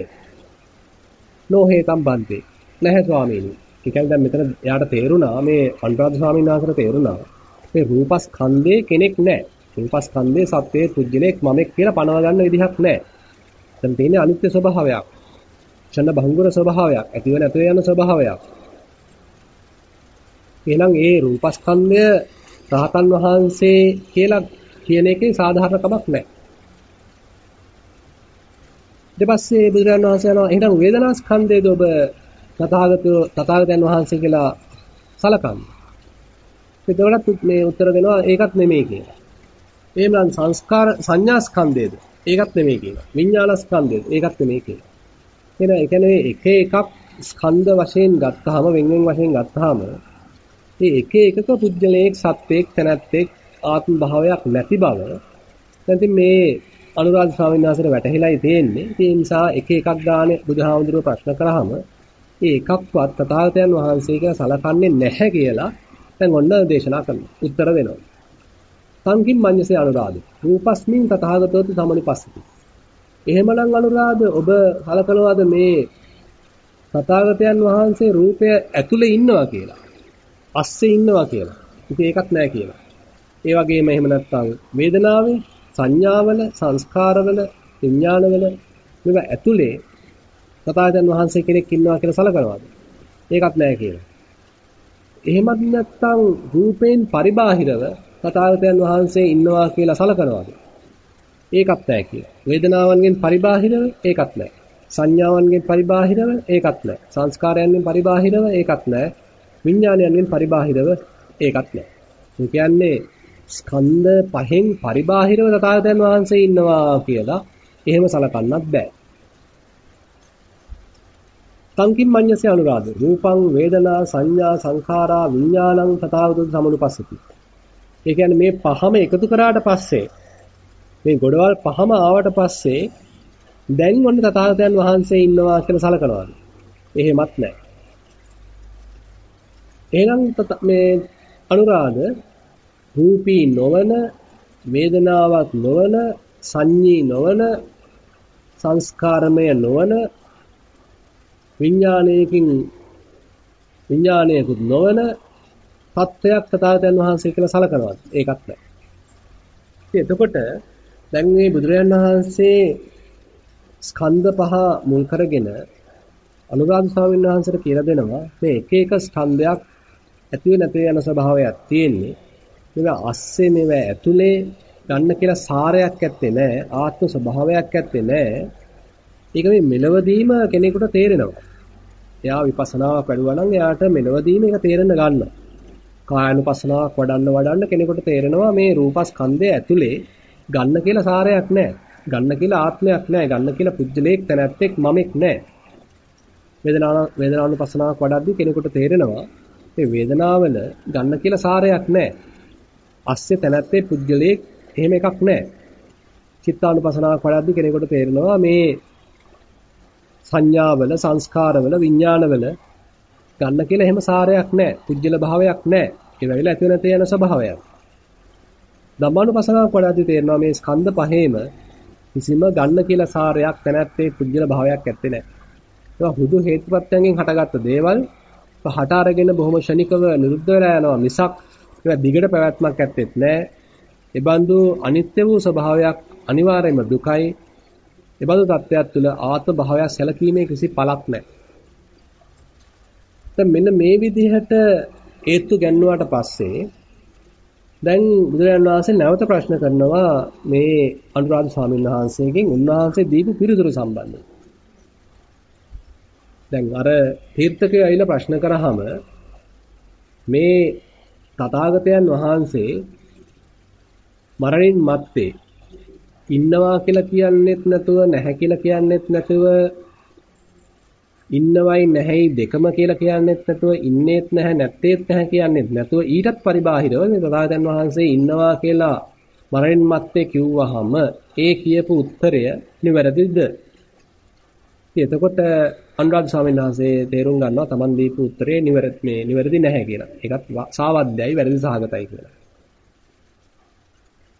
නොහේතම් බන්තේ. නැහැ ස්වාමීනි. ඒ කියන්නේ දැන් මෙතන එයාට තේරුණා මේ අනුරාධ ස්වාමීන් වහන්සේට තේරුණා මේ රූපස්කන්ධේ කෙනෙක් නැහැ. රූපස්කන්ධයේ සත්‍යයේ පුජ්‍යලයක් මමෙක් කියලා පනව ගන්න විදිහක් නැහැ. දැන් තියෙන්නේ අනිත්‍ය ස්වභාවයක්. ඡන්න භංගුර ස්වභාවයක්. ඇතිව නැතිව යන ස්වභාවයක්. එහෙනම් ඒ රූපස්කන්ධය රහතන් වහන්සේ කියලා කියන එකේ සාධාරණකමක් නැහැ. ඊට පස්සේ බුදුරජාණන් වහන්සේ යනවා එහෙනම් වේදනා ස්කන්ධයද ඔබ තථාගතෝ තථාගතයන් වහන්සේ කියලා සලකන්නේ. එතකොටත් මේ උත්තර දෙනවා ඒකත් නෙමෙයි කියලා. එහෙනම් සංස්කාර සංඥා ස්කන්ධයද ඒකත් නෙමෙයි කියලා. විඥාන ස්කන්ධයද ඒකත් නෙමෙයි කියලා. එහෙනම් ඒ කියන්නේ එක එකක් ස්කන්ධ වශයෙන් ගත්තාම වෙන වෙන වශයෙන් ගත්තාම මේ එක එකක පුජ්‍යලයක සත්වයක් තැනැත්තෙක් ආත්ම භාවයක් නැති බව නැත්නම් මේ අනුරාධ ස්වාමීන් වහන්සේට වැටහිලායි තියෙන්නේ. ඒ නිසා එක එකක් ගානේ බුදුහාමුදුරුව ප්‍රශ්න කරාම ඒ එකක්වත් තථාගතයන් වහන්සේ කියලා සලකන්නේ නැහැ කියලා දැන් ඔන්න දේශනා කරනවා. උත්තර දෙනවා. සංකින් මඤ්ඤසේ අනුරාධ. රූපස්මින් තථාගතෝති සමනිපස්සති. එහෙමනම් අනුරාධ ඔබ සලකනවාද මේ තථාගතයන් වහන්සේ රූපය ඇතුලේ ඉන්නවා කියලා. අස්සේ ඉන්නවා කියලා. ඉතින් ඒකත් නෑ කියලා. ඒ වගේම එහෙම නැත්නම් වේදනාවේ සංඥාවල සංස්කාරවල විඥානවල මේවා ඇතුලේ තථාගතයන් වහන්සේ කෙනෙක් ඉන්නවා කියලා සලකනවාද? ඒකත් නෑ කියලා. එහෙමත් නැත්නම් රූපයෙන් පරිබාහිරව තථාගතයන් වහන්සේ ඉන්නවා කියලා සලකනවාද? ඒකත් නෑ කියලා. වේදනාවන්ගෙන් පරිබාහිරව ඒකත් නෑ. සංඥාවන්ගෙන් පරිබාහිරව ඒකත් නෑ. සංස්කාරයන්ගෙන් පරිබාහිරව ඒකත් නෑ. විඥානයන්ගෙන් පරිබාහිරව ඒකත් නෑ. ඒ කියන්නේ ස්කන්ධ පහෙන් පරිබාහිරව තථාගතයන් වහන්සේ ඉන්නවා කියලා එහෙම සලකන්නත් බෑ. තංකින් මඤ්ඤසේ අනුරාධ රූපං වේදනා සංඥා සංඛාරා විඥානං තථාගත සමුනුපස්සති. ඒ කියන්නේ මේ පහම එකතු කරාට පස්සේ මේ ගොඩවල් පහම ආවට පස්සේ දැන් ඔන්න තථාගතයන් වහන්සේ ඉන්නවා කියලා සලකනවා. එහෙමත් නැහැ. එහෙනම් මේ අනුරාධ රූපී නොවන වේදනාවක් නොවන සංඤී නොවන සංස්කාරමය නොවන විඥානයකින් විඥානයකුත් නොවන තත්වයක් තථාගතයන් වහන්සේ කියලා සලකනවා. ඒකත් නැහැ. ඉතින් එතකොට දැන් මේ බුදුරජාණන් වහන්සේ ස්කන්ධ පහ මුල් කරගෙන අනුරාධ ස්වාමීන් වහන්සේට කියලා දෙනවා මේ එක එක ස්කන්ධයක් ඇති වෙ නැති යන ස්වභාවයක් තියෙන්නේ. මේවා අස්සේ මේවා ඇතුලේ ගන්න කියලා සාරයක් ඇත්තේ නැහැ. ආත්ම ස්වභාවයක් ඇත්තේ නැහැ. ඒක මේ මෙලවදීම කෙනෙකුට තේරෙනවා. එයා විපස්සනාවක් වැඩුවා නම් එයාට මෙලවදීම ඒක තේරෙන්න ගන්නවා. කායानुපස්සනාවක් වඩන්න වඩන්න කෙනෙකුට තේරෙනවා මේ රූපස්කන්ධය ඇතුලේ ගන්න කියලා සාරයක් නැහැ. ගන්න කියලා ආත්මයක් නැහැ. ගන්න කියලා පුජ්‍යලයක් තැනැත්තෙක් මමෙක් නැහැ. වේදනා වේදනානුපස්සනාවක් වඩද්දී කෙනෙකුට තේරෙනවා මේ වේදනාවල ගන්න කියලා සාරයක් නැහැ. අස්සේ තැනැත්තේ පුජ්‍යලයක් එහෙම එකක් නැහැ. චිත්තානුපස්සනාවක් වඩද්දී කෙනෙකුට තේරෙනවා මේ සංඥාවල සංස්කාරවල විඥානවල ගන්න කියලා එහෙම සාරයක් නැහැ. පුජ්‍යල භාවයක් නැහැ. ඒ වෙලාවෙ ඇති වෙන තේන ස්වභාවයක්. ධම්මානුපස්සනාවක් වඩාදී තේරෙනවා මේ ස්කන්ධ පහේම කිසිම ගන්න කියලා සාරයක් නැත්තේ පුජ්‍යල භාවයක් ඇත්තේ නැහැ. ඒවා හුදු හේතුපත්යන්ගෙන් හටගත්ත දේවල් හට අරගෙන බොහොම ෂණිකව නිරුද්ධ වෙලා යනවා මිසක් ඒවා දිගට පැවැත්මක් ඇත්තෙත් නැහැ. ඒ බඳු අනිත්‍ය වූ ස්වභාවයක් අනිවාර්යයෙන්ම දුකයි එබඳු තත්ත්වයක් තුළ ආත්ම භාවය සැලකීමේ කිසි පළක් නැහැ. දැන් මෙන්න මේ විදිහට හේතු ගැන්නුවාට පස්සේ දැන් බුදුරජාණන් වහන්සේ නැවත ප්‍රශ්න කරනවා මේ අනුරාධ ස්වාමීන් වහන්සේගෙන් උන්වහන්සේ දීපු පිළිතුරු සම්බන්ධව. දැන් අර තීර්ථකය ඇවිල්ලා ප්‍රශ්න කරාම මේ තථාගතයන් වහන්සේ මරණින් මත්තේ ඉන්නවා කියලා කියන්නෙත් නැතුව නැහැ කියලා කියන්නෙත් නැතුව ඉන්නවයි නැහැයි දෙකම කියලා කියන්නෙත් නැතුව ඉන්නේත් නැහැ නැත්තේත් නැහැ කියන්නෙත් නැතුව ඊටත් පරිබාහිරව මේ තථාගතයන් වහන්සේ ඉන්නවා කියලා මරණින් මත්තේ කිව්වහම ඒ කියපු උත්තරය නිවැරදිද? එතකොට අනුරාධ ස්වාමීන් වහන්සේ තේරුම් ගන්නවා Taman දීපු උත්තරේ නිවැරදි මේ නිවැරදි නැහැ කියලා. ඒකත් සාවද්දයි වැරදි සහගතයි කියලා.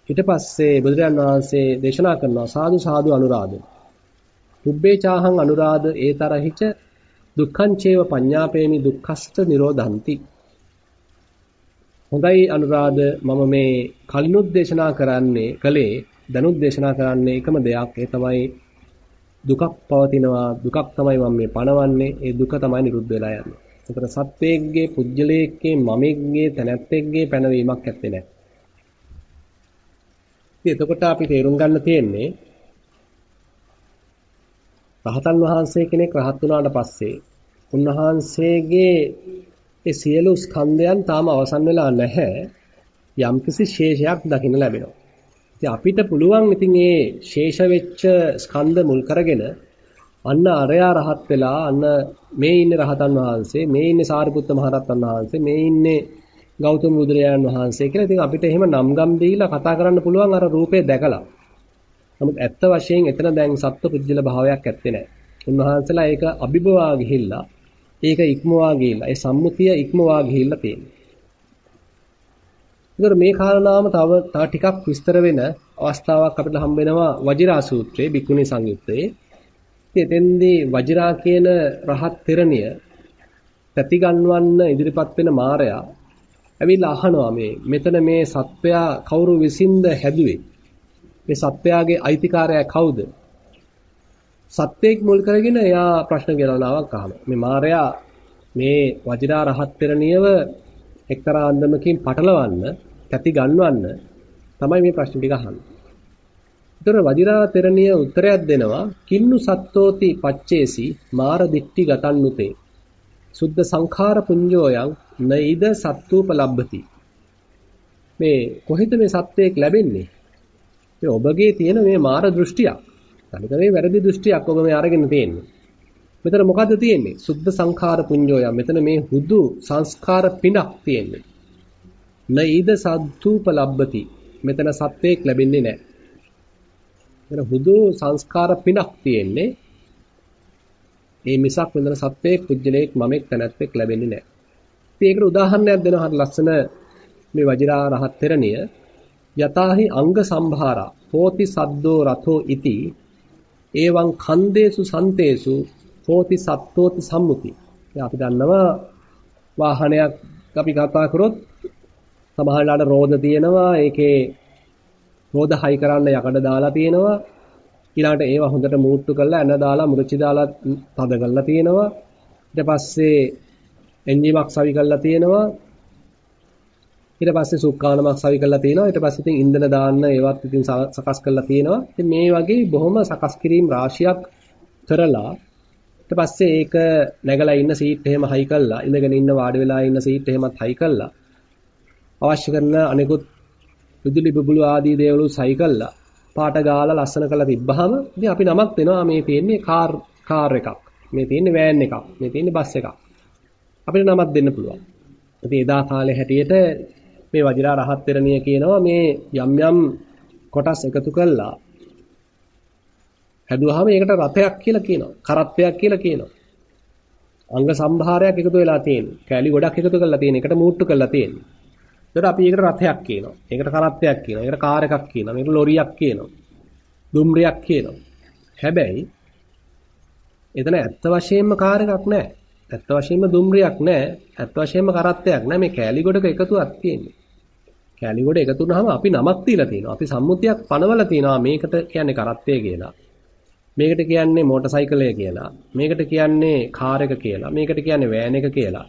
ඊට පස්සේ බුදුරජාන් වහන්සේ දේශනා කරනවා සාදු සාදු අනුරාධ. පුබ්බේ චාහං අනුරාධ ඒතරහිච දුක්ඛං චේව පඤ්ඤාපේමි දුක්ඛස්ත නිරෝධಂತಿ. හොඳයි අනුරාධ මම මේ කලිනුත් දේශනා කරන්නේ කලේ දනුත් දේශනා කරන්නේ එකම දෙයක් ඒ තමයි දුකක් පවතිනවා දුකක් තමයි මම මේ පණවන්නේ ඒ දුක තමයි නිරුද්ධ වෙලා යන්නේ. ඒතර සත්වයේගේ පුජ්‍යලයේගේ මමෙක්ගේ තැනැත්තෙක්ගේ පැනවීමක් ඇත්තේ නැහැ. ඉතින් එතකොට අපි තේරුම් ගන්න තියෙන්නේ රහතන් වහන්සේ කෙනෙක් රහත් වුණාට පස්සේ උන්වහන්සේගේ ඒ සියලු ස්කන්ධයන් තාම අවසන් වෙලා නැහැ. යම්කිසි ශේෂයක් දකින්න ලැබෙනවා. ඉතින් අපිට පුළුවන් ඉතින් ඒ ශේෂ වෙච්ච ස්කන්ධ මුල් කරගෙන අන්න අරයා රහත් වෙලා අන්න මේ ඉන්නේ රහතන් වහන්සේ මේ ඉන්නේ සාරිපුත්ත මහරහතන් වහන්සේ මේ ඉන්නේ ගෞතම බුදුරජාණන් වහන්සේ කියලා. ඉතින් අපිට එහෙම නම් ගම් දීලා කතා කරන්න පුළුවන් අර රූපේ දැකලා. නමුත් ඇත්ත වශයෙන් එතන දැන් සත්පුජ්‍යල භාවයක් ඇත්තේ නැහැ. උන්වහන්සේලා ඒක අභිභවා ගිහිල්ලා ඒක ඉක්මවා ගිහිල්ලා ඒ සම්මුතිය ඉක්මවා ගිහිල්ලා තියෙනවා. ඒතර මේ කාරණාවම තව තව ටිකක් විස්තර වෙන අවස්ථාවක් අපිට හම්බ වෙනවා වජිරා සූත්‍රයේ බික්කුණී සංයුත්තේ. ඉතින් එතෙන්දී වජිරා කියන රහත් තෙරණිය ප්‍රතිගන්වන්න ඉදිරිපත් වෙන මාරයා ඇවිල්ලා අහනවා මේ මෙතන මේ සත්වයා කවුරු විසින්ද හැදුවේ? මේ සත්වයාගේ අයිතිකාරයා කවුද? සත්වයක් මුල් කරගෙන එයා ප්‍රශ්න ගලවලාවක් අහනවා. මේ මාරයා මේ වජිරා රහත් පෙරණියව එක්තරා අන්දමකින් පටලවන්න, තැති ගන්වන්න තමයි මේ ප්‍රශ්න ටික අහන්නේ. ඒතර වජිරා තෙරණිය උත්තරයක් දෙනවා කින්නු සත්තෝති පච්චේසි මාර දික්ටි ගතන්නුතේ සුද්ධ සංඛාර පුඤ්ජෝයන් නයිද සත්තුපලබ්බති. මේ කොහෙද මේ සත්‍යයක් ලැබෙන්නේ? මේ ඔබගේ තියෙන මේ මාර දෘෂ්ටියක්. තනිකර මේ වැරදි දෘෂ්ටියක් ඔබ මේ අරගෙන තියෙන්නේ. මෙතන මොකද්ද තියෙන්නේ? සුද්ධ සංඛාර පුඤ්ජෝය. මෙතන මේ හුදු සංස්කාර පිනක් තියෙන්නේ. නයිද සද්දූප ලබ්බති. මෙතන සත්වයක් ලැබෙන්නේ නැහැ. මෙතන හුදු සංස්කාර පිනක් තියෙන්නේ. ඒ මිසක් මෙතන සත්වයක් පුජ්‍යලයක් මමෙක් තැනැත්තෙක් ලැබෙන්නේ නැහැ. ඉතින් ඒකට උදාහරණයක් දෙනවා හරි ලස්සන මේ වජිරා රහත් තෙරණිය යතාහි අංග සම්භාරා හෝති සද්දෝ රතෝ ඉති එවං කන්දේසු සන්තේසු හෝති සත්තෝති සම්මුති. අපි දන්නවා වාහනයක් අපි කතා කරොත් සමහරලාට රෝද තියෙනවා ඒකේ රෝද හයි කරන්න යකඩ දාලා තියෙනවා. ඊළඟට ඒවා හොඳට මූට්ටු කරලා එන දාලා මුරචි දාලා තද කරලා තියෙනවා. ඊට පස්සේ එන්ජිමක් සවි කරලා තියෙනවා. ඊට පස්සේ සුක්කානමක් සවි කරලා තියෙනවා. ඊට පස්සේ ඉතින් ඉන්ධන දාන්න ඒවත් ඉතින් සකස් කරලා තියෙනවා. ඉතින් මේ වගේ බොහොම සකස් කිරීම රාශියක් කරලා ඊට පස්සේ ඒක නැගලා ඉන්න සීට් එහෙම හයි කළා. ඉඳගෙන ඉන්න වාඩි වෙලා ඉන්න සීට් එහෙමත් හයි කළා. අවශ්‍ය කරන අනෙකුත් විදුලි බුබුලු ආදී දේවලු සයි කළා. පාට ගාලා ලස්සන කරලා තිබ්බහම ඉතින් අපි නමක් දෙනවා. මේ තියෙන්නේ කාර් කාර් එකක්. මේ තියෙන්නේ වෑන් එකක්. මේ තියෙන්නේ බස් එකක්. අපිට නමක් දෙන්න පුළුවන්. ඉතින් එදා කාලේ හැටියට මේ වජිරා රහත් තෙරණිය කියනවා මේ යම් යම් කොටස් එකතු කළා. හැදුවාම ඒකට රතයක් කියලා කියනවා. කරත්තයක් කියලා කියනවා. අංග සම්භාරයක් එකතු වෙලා තියෙනවා. කෑලි ගොඩක් එකතු කරලා තියෙන එකට මූට්ටු කරලා තියෙනවා. ඒකට අපි ඒකට රතයක් කියනවා. ඒකට කරත්තයක් කියනවා. ඒකට කාර් එකක් කියනවා. මේකට ලොරියක් කියනවා. දුම්රියක් කියනවා. හැබැයි එතන ඇත්ත වශයෙන්ම කාර් එකක් නැහැ. ඇත්ත වශයෙන්ම දුම්රියක් නැහැ. ඇත්ත වශයෙන්ම කරත්තයක් නැහැ. මේ කෑලි ගොඩක එකතුවක් තියෙන්නේ. කෑලි ගොඩ එකතු වුනහම අපි නමක් දීලා තියෙනවා. අපි සම්මුතියක් පනවලා තියෙනවා මේකට කියන්නේ කරත්තය කියලා. මේකට කියන්නේ මෝටර් සයිකලය කියලා. මේකට කියන්නේ කාර් එක කියලා. මේකට කියන්නේ වෑන් එක කියලා.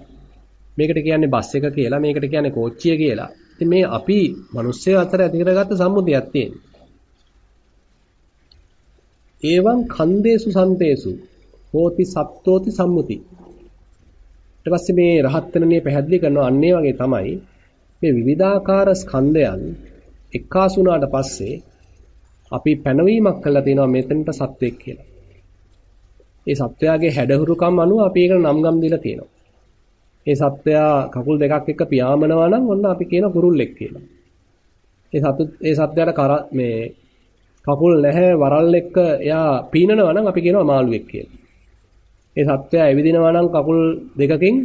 මේකට කියන්නේ බස් එක කියලා. මේකට කියන්නේ කෝච්චිය කියලා. ඉතින් මේ අපි මිනිස්සු අතර ඇති කරගත්ත සම්මුතියක් තියෙනවා. ඒවං කන්දේසු සන්තේසු හෝති සත්තෝති සම්මුති. ඊට පස්සේ මේ රහත් වෙනනේ පැහැදිලි කරනවා අන්නේ වගේ තමයි මේ විවිධාකාර ස්කන්ධයන් එක්කාසුනාට පස්සේ අපි පැනවීමක් කළා තියෙනවා මෙතනට සත්වෙක් කියලා. ඒ සත්වයාගේ හැඩහුරුකම් අනුව අපි ඒකට නම් ගම් දීලා තියෙනවා. ඒ සත්වයා කකුල් දෙකක් එක්ක පියාඹනවා නම් ඔන්න අපි කියන කුරුල්ලෙක් කියලා. ඒ සතු ඒ සත්වයාට කර මේ කකුල් නැහැ වරල් එක්ක එයා පීනනවා නම් අපි කියනවා මාළුවෙක් කියලා. ඒ සත්වයා ඇවිදිනවා නම් කකුල් දෙකකින්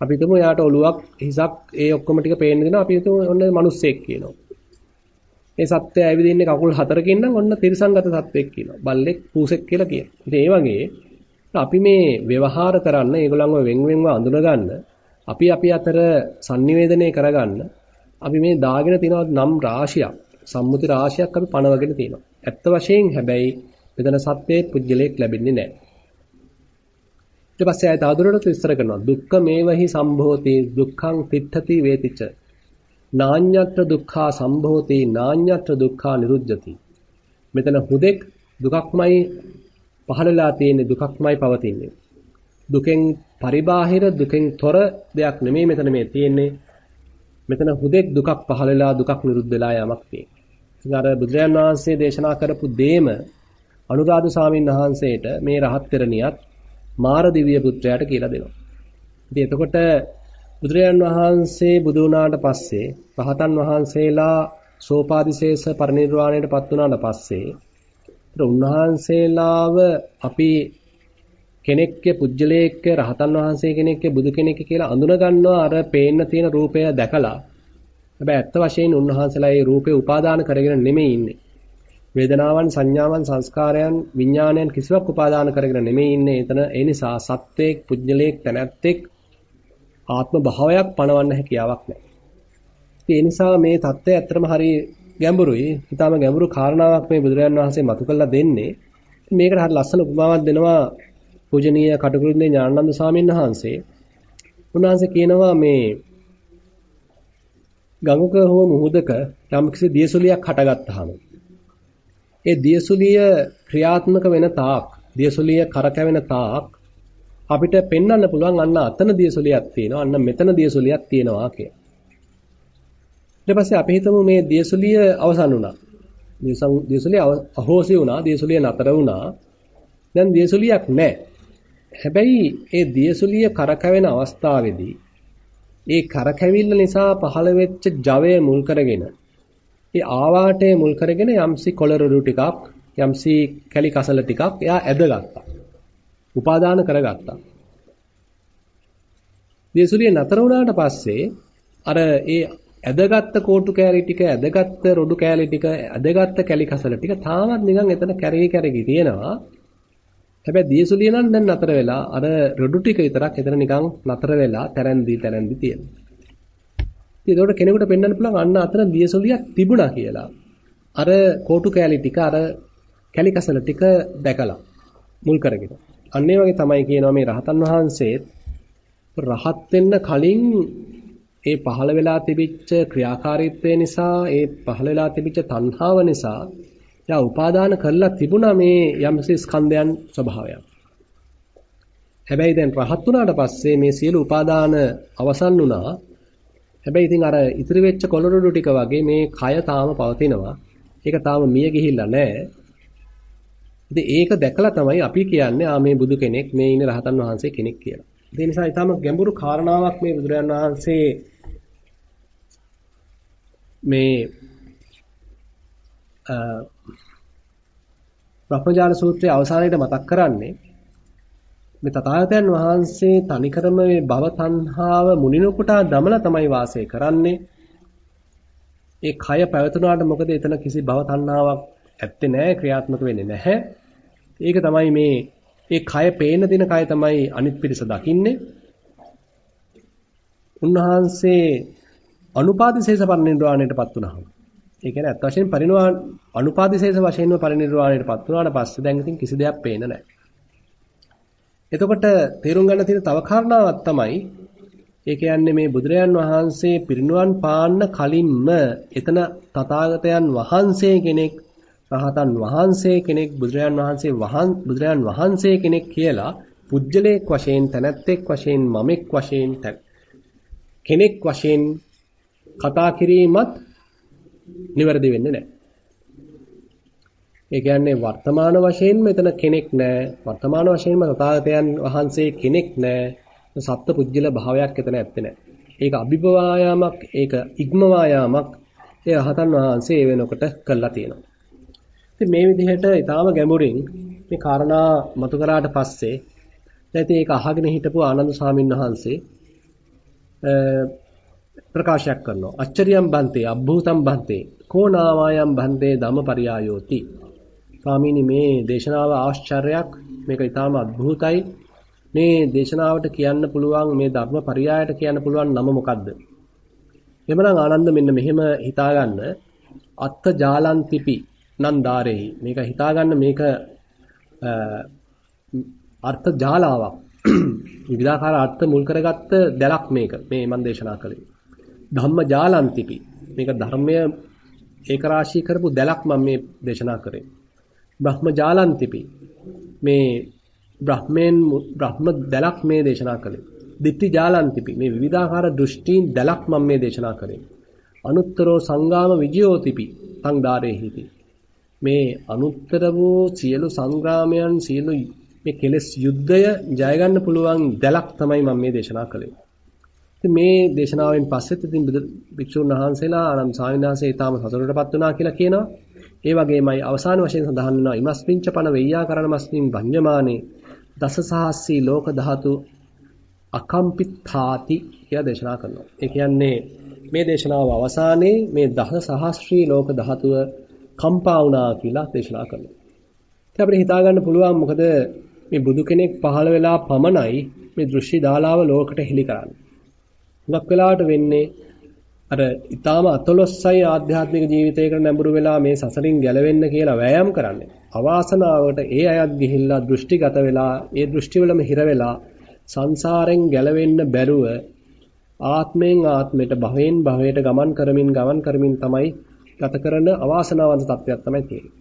අපි හිතමු එයාට ඔලුවක් හිසක් ඒ ඔක්කොම ටික පේන්න දෙනවා අපි හිතමු ඔන්න මිනිස්සෙක් කියනවා. මේ සත්වය ඇවිදින්නේ කකුල් හතරකින් නම් ඔන්න තිරසංගත සත්වෙක් කියනවා. බල්ලෙක් පූසෙක් කියලා කියනවා. ඉතින් ඒ වගේ අපි මේ ව්‍යවහාර කරන්න ඒගොල්ලන්ව වෙන් වෙන්ව අඳුනගන්න අපි අපි අතර sannivedanaya කරගන්න අපි මේ දාගෙන තියෙන නම් රාශියක් සම්මුති රාශියක් අපි පනවගෙන තියෙනවා. ඇත්ත වශයෙන් හැබැයි මෙතන සත්‍යයේ පුජ්‍යලයක් ලැබෙන්නේ නැහැ. ඊට පස්සේ ආයත ආදුරට විස්තර කරනවා. දුක්ඛ මේවහි සම්භෝති දුක්ඛං තිට්ඨති වේතිච නාඤ්ඤත්‍ර දුක්ඛා සම්භෝති නාඤ්ඤත්‍ර දුක්ඛා නිරුද්ධති. මෙතන හුදෙක් දුකක්මයි පහළලා තියෙන්නේ දුකක්මයි පවතින්නේ. දුකෙන් පරිබාහිර දුකෙන් තොර දෙයක් නෙමෙයි මෙතන මේ තියෙන්නේ. මෙතන හුදෙක් දුකක් පහළලා දුකක් නිරුද්ධ වෙලා යමක් තියෙන්නේ. ඉතින් අර බුදුරජාන් වහන්සේ දේශනා කරපු දේම අනුරාධ ස්වාමීන් වහන්සේට මේ රහත් තෙරණියත් මාර දිව්‍ය පුත්‍රයාට කියලා දෙනවා. ඉතින් එතකොට බුදුරජාන් වහන්සේ බුදු වුණාට පස්සේ රහතන් වහන්සේලා සෝපාදිශේෂ පරිනිර්වාණයට පත් වුණාට පස්සේ උන්වහන්සේලාව අපි කෙනෙක්ගේ පුජ්‍යලයේක රහතන් වහන්සේ කෙනෙක්ගේ බුදු කෙනෙක් කියලා අඳුන ගන්නවා අර පේන්න තියෙන රූපය දැකලා. හැබැයි ඇත්ත වශයෙන් උන්වහන්සේලා ඒ රූපේ උපාදාන කරගෙන නෙමෙයි ඉන්නේ. වේදනාවන් සංඥාවන් සංස්කාරයන් විඥානයන් කිසිවක් උපාදාන කරගෙන නෙමෙයි ඉන්නේ. එතන ඒ නිසා සත්වයක් පුජ්‍යලයේක් තැනැත්තෙක් ආත්ම භාවයක් පණවන්න හැකියාවක් නැහැ. ඒ නිසා මේ தත්ත්වය ඇත්තටම හරි ගැඹුරුයි. ඊටාම ගැඹුරු කාරණාවක් මේ බුදුරජාන් වහන්සේ මතු කළා දෙන්නේ. මේකට හරි ලස්සන උපමාවක් දෙනවා පූජනීය කටුකුරුන්දේ ඥානানন্দ සාමීන් වහන්සේ. උන්වහන්සේ කියනවා මේ ගඟක හෝ මුහුදක යම්කිසි දියසුලියක් හටගත්තාම ඒ දියසුලිය ක්‍රියාත්මක වෙන තාක් දියසුලිය කරකැවෙන තාක් අපිට පෙන්වන්න පුළුවන් අන්න අතන දියසොලියක් තියෙනවා අන්න මෙතන දියසොලියක් තියෙනවා කියලා. ඊට පස්සේ අපි හිතමු මේ දියසොලිය අවසන් වුණා. දියසොලිය අහෝසි වුණා, දියසොලිය නතර වුණා. දැන් දියසුලියක් නැහැ. හැබැයි ඒ දියසුලිය කරකැවෙන අවස්ථාවේදී ඒ කරකැවිල්ල නිසා පහළ වෙච්ච ජවය මුල් කරගෙන ඒ ආවාටය මුල් කරගෙන යම්සි කොළරොඩු ටිකක් යම්සි කැලි කසල ටිකක් එයා ඇදගත්තා. උපාදාන කරගත්තා. දියසුලිය නතර වුණාට පස්සේ අර ඒ ඇදගත්ත කෝටු කෑලි ටික ඇදගත්ත රොඩු කෑලි ටික ඇදගත්ත කැලි කසල ටික තාමත් නිකන් එතන කැරකි කැරකි තියෙනවා. හැබැයි දියසුලිය නම් දැන් නතර වෙලා අර රොඩු ටික විතරක් එතන නිකන් නතර වෙලා තැරැන්දි තැරැන්දි තියෙනවා. ඉතින් ඒකට කෙනෙකුට පෙන්වන්න පුළුවන් අන්න අතන දියසුලියක් තිබුණා කියලා. අර කෝටු කෑලි ටික අර කැලි කසල ටික දැකලා මුල් කරගෙන. අන්න ඒ වගේ තමයි කියනවා මේ රහතන් වහන්සේත් රහත් වෙන්න කලින් ඒ පහළ වෙලා තිබිච්ච ක්‍රියාකාරීත්වය නිසා ඒ පහළ වෙලා තිබිච්ච තණ්හාව නිසා එයා උපාදාන කරලා තිබුණා මේ යම්සි ස්කන්ධයන් ස්වභාවයක්. හැබැයි දැන් රහත් වුණාට පස්සේ මේ සියලු උපාදාන අවසන් වුණා. හැබැයි ඉතින් අර ඉතිරි වෙච්ච කොළරොඩු ටික වගේ මේ කය තාම පවතිනවා. ඒක තාම මිය ගිහිල්ලා නැහැ. ඉතින් ඒක දැකලා තමයි අපි කියන්නේ ආ මේ බුදු කෙනෙක් මේ ඉන්නේ රහතන් වහන්සේ කෙනෙක් කියලා. ඒ නිසා ඊටම ගැඹුරු කාරණාවක් මේ බුදුරජාණන් වහන්සේ මේ බ්‍රහ්මජාල සූත්‍රයේ අවසානයේදී මතක් කරන්නේ මේ තථාගතයන් වහන්සේ තනිකරම මේ භව තණ්හාව මුනිනුපුටා දමලා තමයි වාසය කරන්නේ. ඒ කය පැවතුනාට මොකද එතන කිසි භව තණ්හාවක් ඇත්තේ නැහැ ක්‍රියාත්මක වෙන්නේ නැහැ. ඒක තමයි මේ ඒ කය පේන දින කය තමයි අනිත් පිරිස දකින්නේ. උන්වහන්සේ අනුපාදිශේෂ පරිනිර්වාණයටපත් වුණා. ඒ කියන්නේ අත් වශයෙන් පරිනිර්වාණ අනුපාදිශේෂ වශයෙන්ම පරිනිර්වාණයටපත් වුණාට පස්සේ දැන් ඉතින් කිසි දෙයක් පේන්නේ නැහැ. එතකොට තේරුම් ගන්න තියෙන තව කාරණාවක් තමයි ඒ කියන්නේ මේ බුදුරයන් වහන්සේ පිරිනුවන් පාන්න කලින්ම එතන තථාගතයන් වහන්සේ කෙනෙක් රහතන් වහන්සේ කෙනෙක් බුදුරයන් වහන්සේ වහන් බුදුරයන් වහන්සේ කෙනෙක් කියලා පුජ්‍යලයක් වශයෙන් තැනැත්තෙක් වශයෙන් මමෙක් වශයෙන් කෙනෙක් වශයෙන් කතා කිරීමත් නිවැරදි වෙන්නේ නැහැ. ඒ කියන්නේ වර්තමාන වශයෙන් මෙතන කෙනෙක් නැහැ. වර්තමාන වශයෙන්ම තථාගතයන් වහන්සේ කෙනෙක් නැහැ. සත්ත්ව පුජ්‍යල භාවයක් එතන ඇත්තේ නැහැ. ඒක අභිභවායාමක්, ඒක ඉක්මවායාමක් ඒ රහතන් වහන්සේ ඒ වෙනකොට කළා තියෙනවා. ඉතින් මේ විදිහට ඊටාම ගැඹුරින් මේ කාරණා මතු කරාට පස්සේ දැන් ඒක අහගෙන හිටපු ආනන්ද ස්වාමීන් වහන්සේ ප්‍රකාශයක් කරනවා. අච්චරියම් බන්තේ අබ්භූතම් බන්තේ කෝනාවායම් බන්තේ ධම්මපරියායෝති. ස්වාමීනි මේ දේශනාව ආශ්චර්යයක්. මේක ඊටාම අద్භූතයි. මේ දේශනාවට කියන්න පුළුවන් මේ ධර්මපරියායට කියන්න පුළුවන් නම මොකද්ද? එහෙමනම් ආනන්ද මෙන්න මෙහෙම හිතාගන්න අත්ත ජාලන්තිපි නන්දාරෙහි මේක හිතාගන්න මේක අර්ථ ජාලාවක් විවිධාකාර අර්ථ මුල් කරගත්ත දැලක් මේක මේ මම දේශනා කළේ ධම්ම ජාලන්තිපි. මේක ධර්මය ඒක රාශී කරපු දැලක් මම මේ දේශනා කරේ. බ්‍රහ්ම ජාලන්තිපි. මේ බ්‍රහ්මෙන් බ්‍රහ්ම දැලක් මේ දේශනා කළේ. දිට්ඨි ජාලන්තිපි. මේ විවිධාකාර දෘෂ්ටීන් දැලක් මම මේ දේශනා කරේ. අනුත්තරෝ සංගාම විජයෝතිපි. සංදාරේහිති. මේ අනුත්තර වූ සියලු සංග්‍රාමයන් සියලු මේ කෙලෙස් යුද්ධය ජය ගන්න පුළුවන් දැලක් තමයි මම මේ දේශනා කළේ. ඉතින් මේ දේශනාවෙන් පස්සෙත් ඉතින් භික්ෂුන් වහන්සේලා ආනන්ද ස්වාමීන් වහන්සේ ඊටාම සතුටටපත් වුණා කියලා කියනවා. ඒ වගේමයි අවසාන වශයෙන් සඳහන් වෙනවා ඉමස්මින්ච පන වෙయ్యා කරණමස්මින් භඤ්ඤමානේ දස සහස්සී ලෝක ධාතු අකම්පිතාති කියලා දේශනා කරනවා. ඒ කියන්නේ මේ දේශනාව අවසානයේ මේ දස සහස්‍රී ලෝක ධාතුව කම්පා වුණා කියලා දේශනා කරනවා. ඉතින් අපිට හිතා ගන්න පුළුවන් මොකද මේ බුදු කෙනෙක් පහළ වෙලා පමණයි මේ දෘෂ්ටි දාලාව ලෝකට හෙළි කරන්නේ. හුඟක් වෙලාවට වෙන්නේ අර ඊටාම අතලොස්සයි ආධ්‍යාත්මික ජීවිතයකට නැඹුරු වෙලා මේ සසරින් ගැලවෙන්න කියලා වෑයම් කරන්නේ. අවාසනාවට ඒ අයත් ගිහිල්ලා දෘෂ්ටිගත වෙලා ඒ දෘෂ්ටිවලම හිර වෙලා සංසාරෙන් ගැලවෙන්න බැරුව ආත්මෙන් ආත්මයට භවෙන් භවයට ගමන් කරමින් ගමන් කරමින් තමයි ගත කරන අවාසනාවන්ත තත්ත්වයක් තමයි තියෙන්නේ.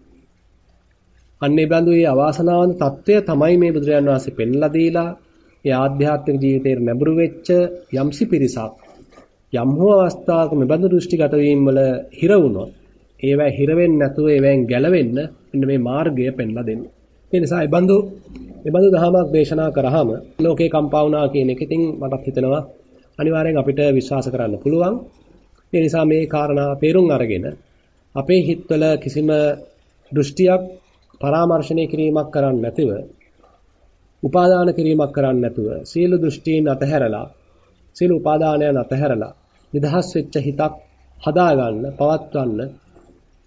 අන්නේ බඳු මේ අවාසනාවන්ත තත්ත්වය තමයි මේ බුදුරජාණන් වහන්සේ පෙන්ලා දීලා ඒ ආධ්‍යාත්මික ජීවිතේ නැඹුරු වෙච්ච යම්සි පිරිසක් යම් හෝ අවස්ථාවක මෙබඳු දෘෂ්ටිගත වීම වල හිර වුණොත් ඒවැ හිර වෙන්නේ නැතුව ඒවෙන් ගැලවෙන්න මෙන්න මේ මාර්ගය පෙන්ලා දෙන්න. ඒ නිසා ඒ බඳු ඒ බඳු දහමක් දේශනා කරාම ලෝකේ කම්පා වුණා කියන එක ඉතින් මටත් හිතෙනවා අනිවාර්යෙන් අපිට විශ්වාස කරන්න පුළුවන්. ඒ නිසා මේ කාරණා තේරුම් අරගෙන අපේ හිතවල කිසිම දෘෂ්ටියක් පරාමර්ශණය කිරීමක් කරන්නේ නැතිව උපාදාන කිරීමක් කරන්නේ නැතුව සීල දෘෂ්ටීන් අතහැරලා සීල උපාදානයන් අතහැරලා නිදහස් වෙච්ච හිතක් හදාගන්න පවත්වන්න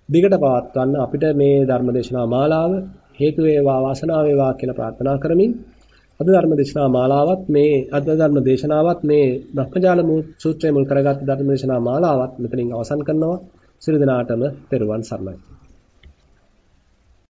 දිගට පවත්වන්න අපිට මේ ධර්මදේශනා මාලාව හේතු වේවා වාසනාව වේවා කියලා ප්‍රාර්ථනා කරමින් අද ධර්ම දේශනා මාලාවත් මේ අද ධර්ම දේශනාවත් මේ බ්‍රහ්මජාල සූත්‍රය මුල් කරගත් ධර්ම දේශනා මාලාවත් මෙතනින් අවසන් කරනවා. සියලු දෙනාටම තෙරුවන් සරණයි.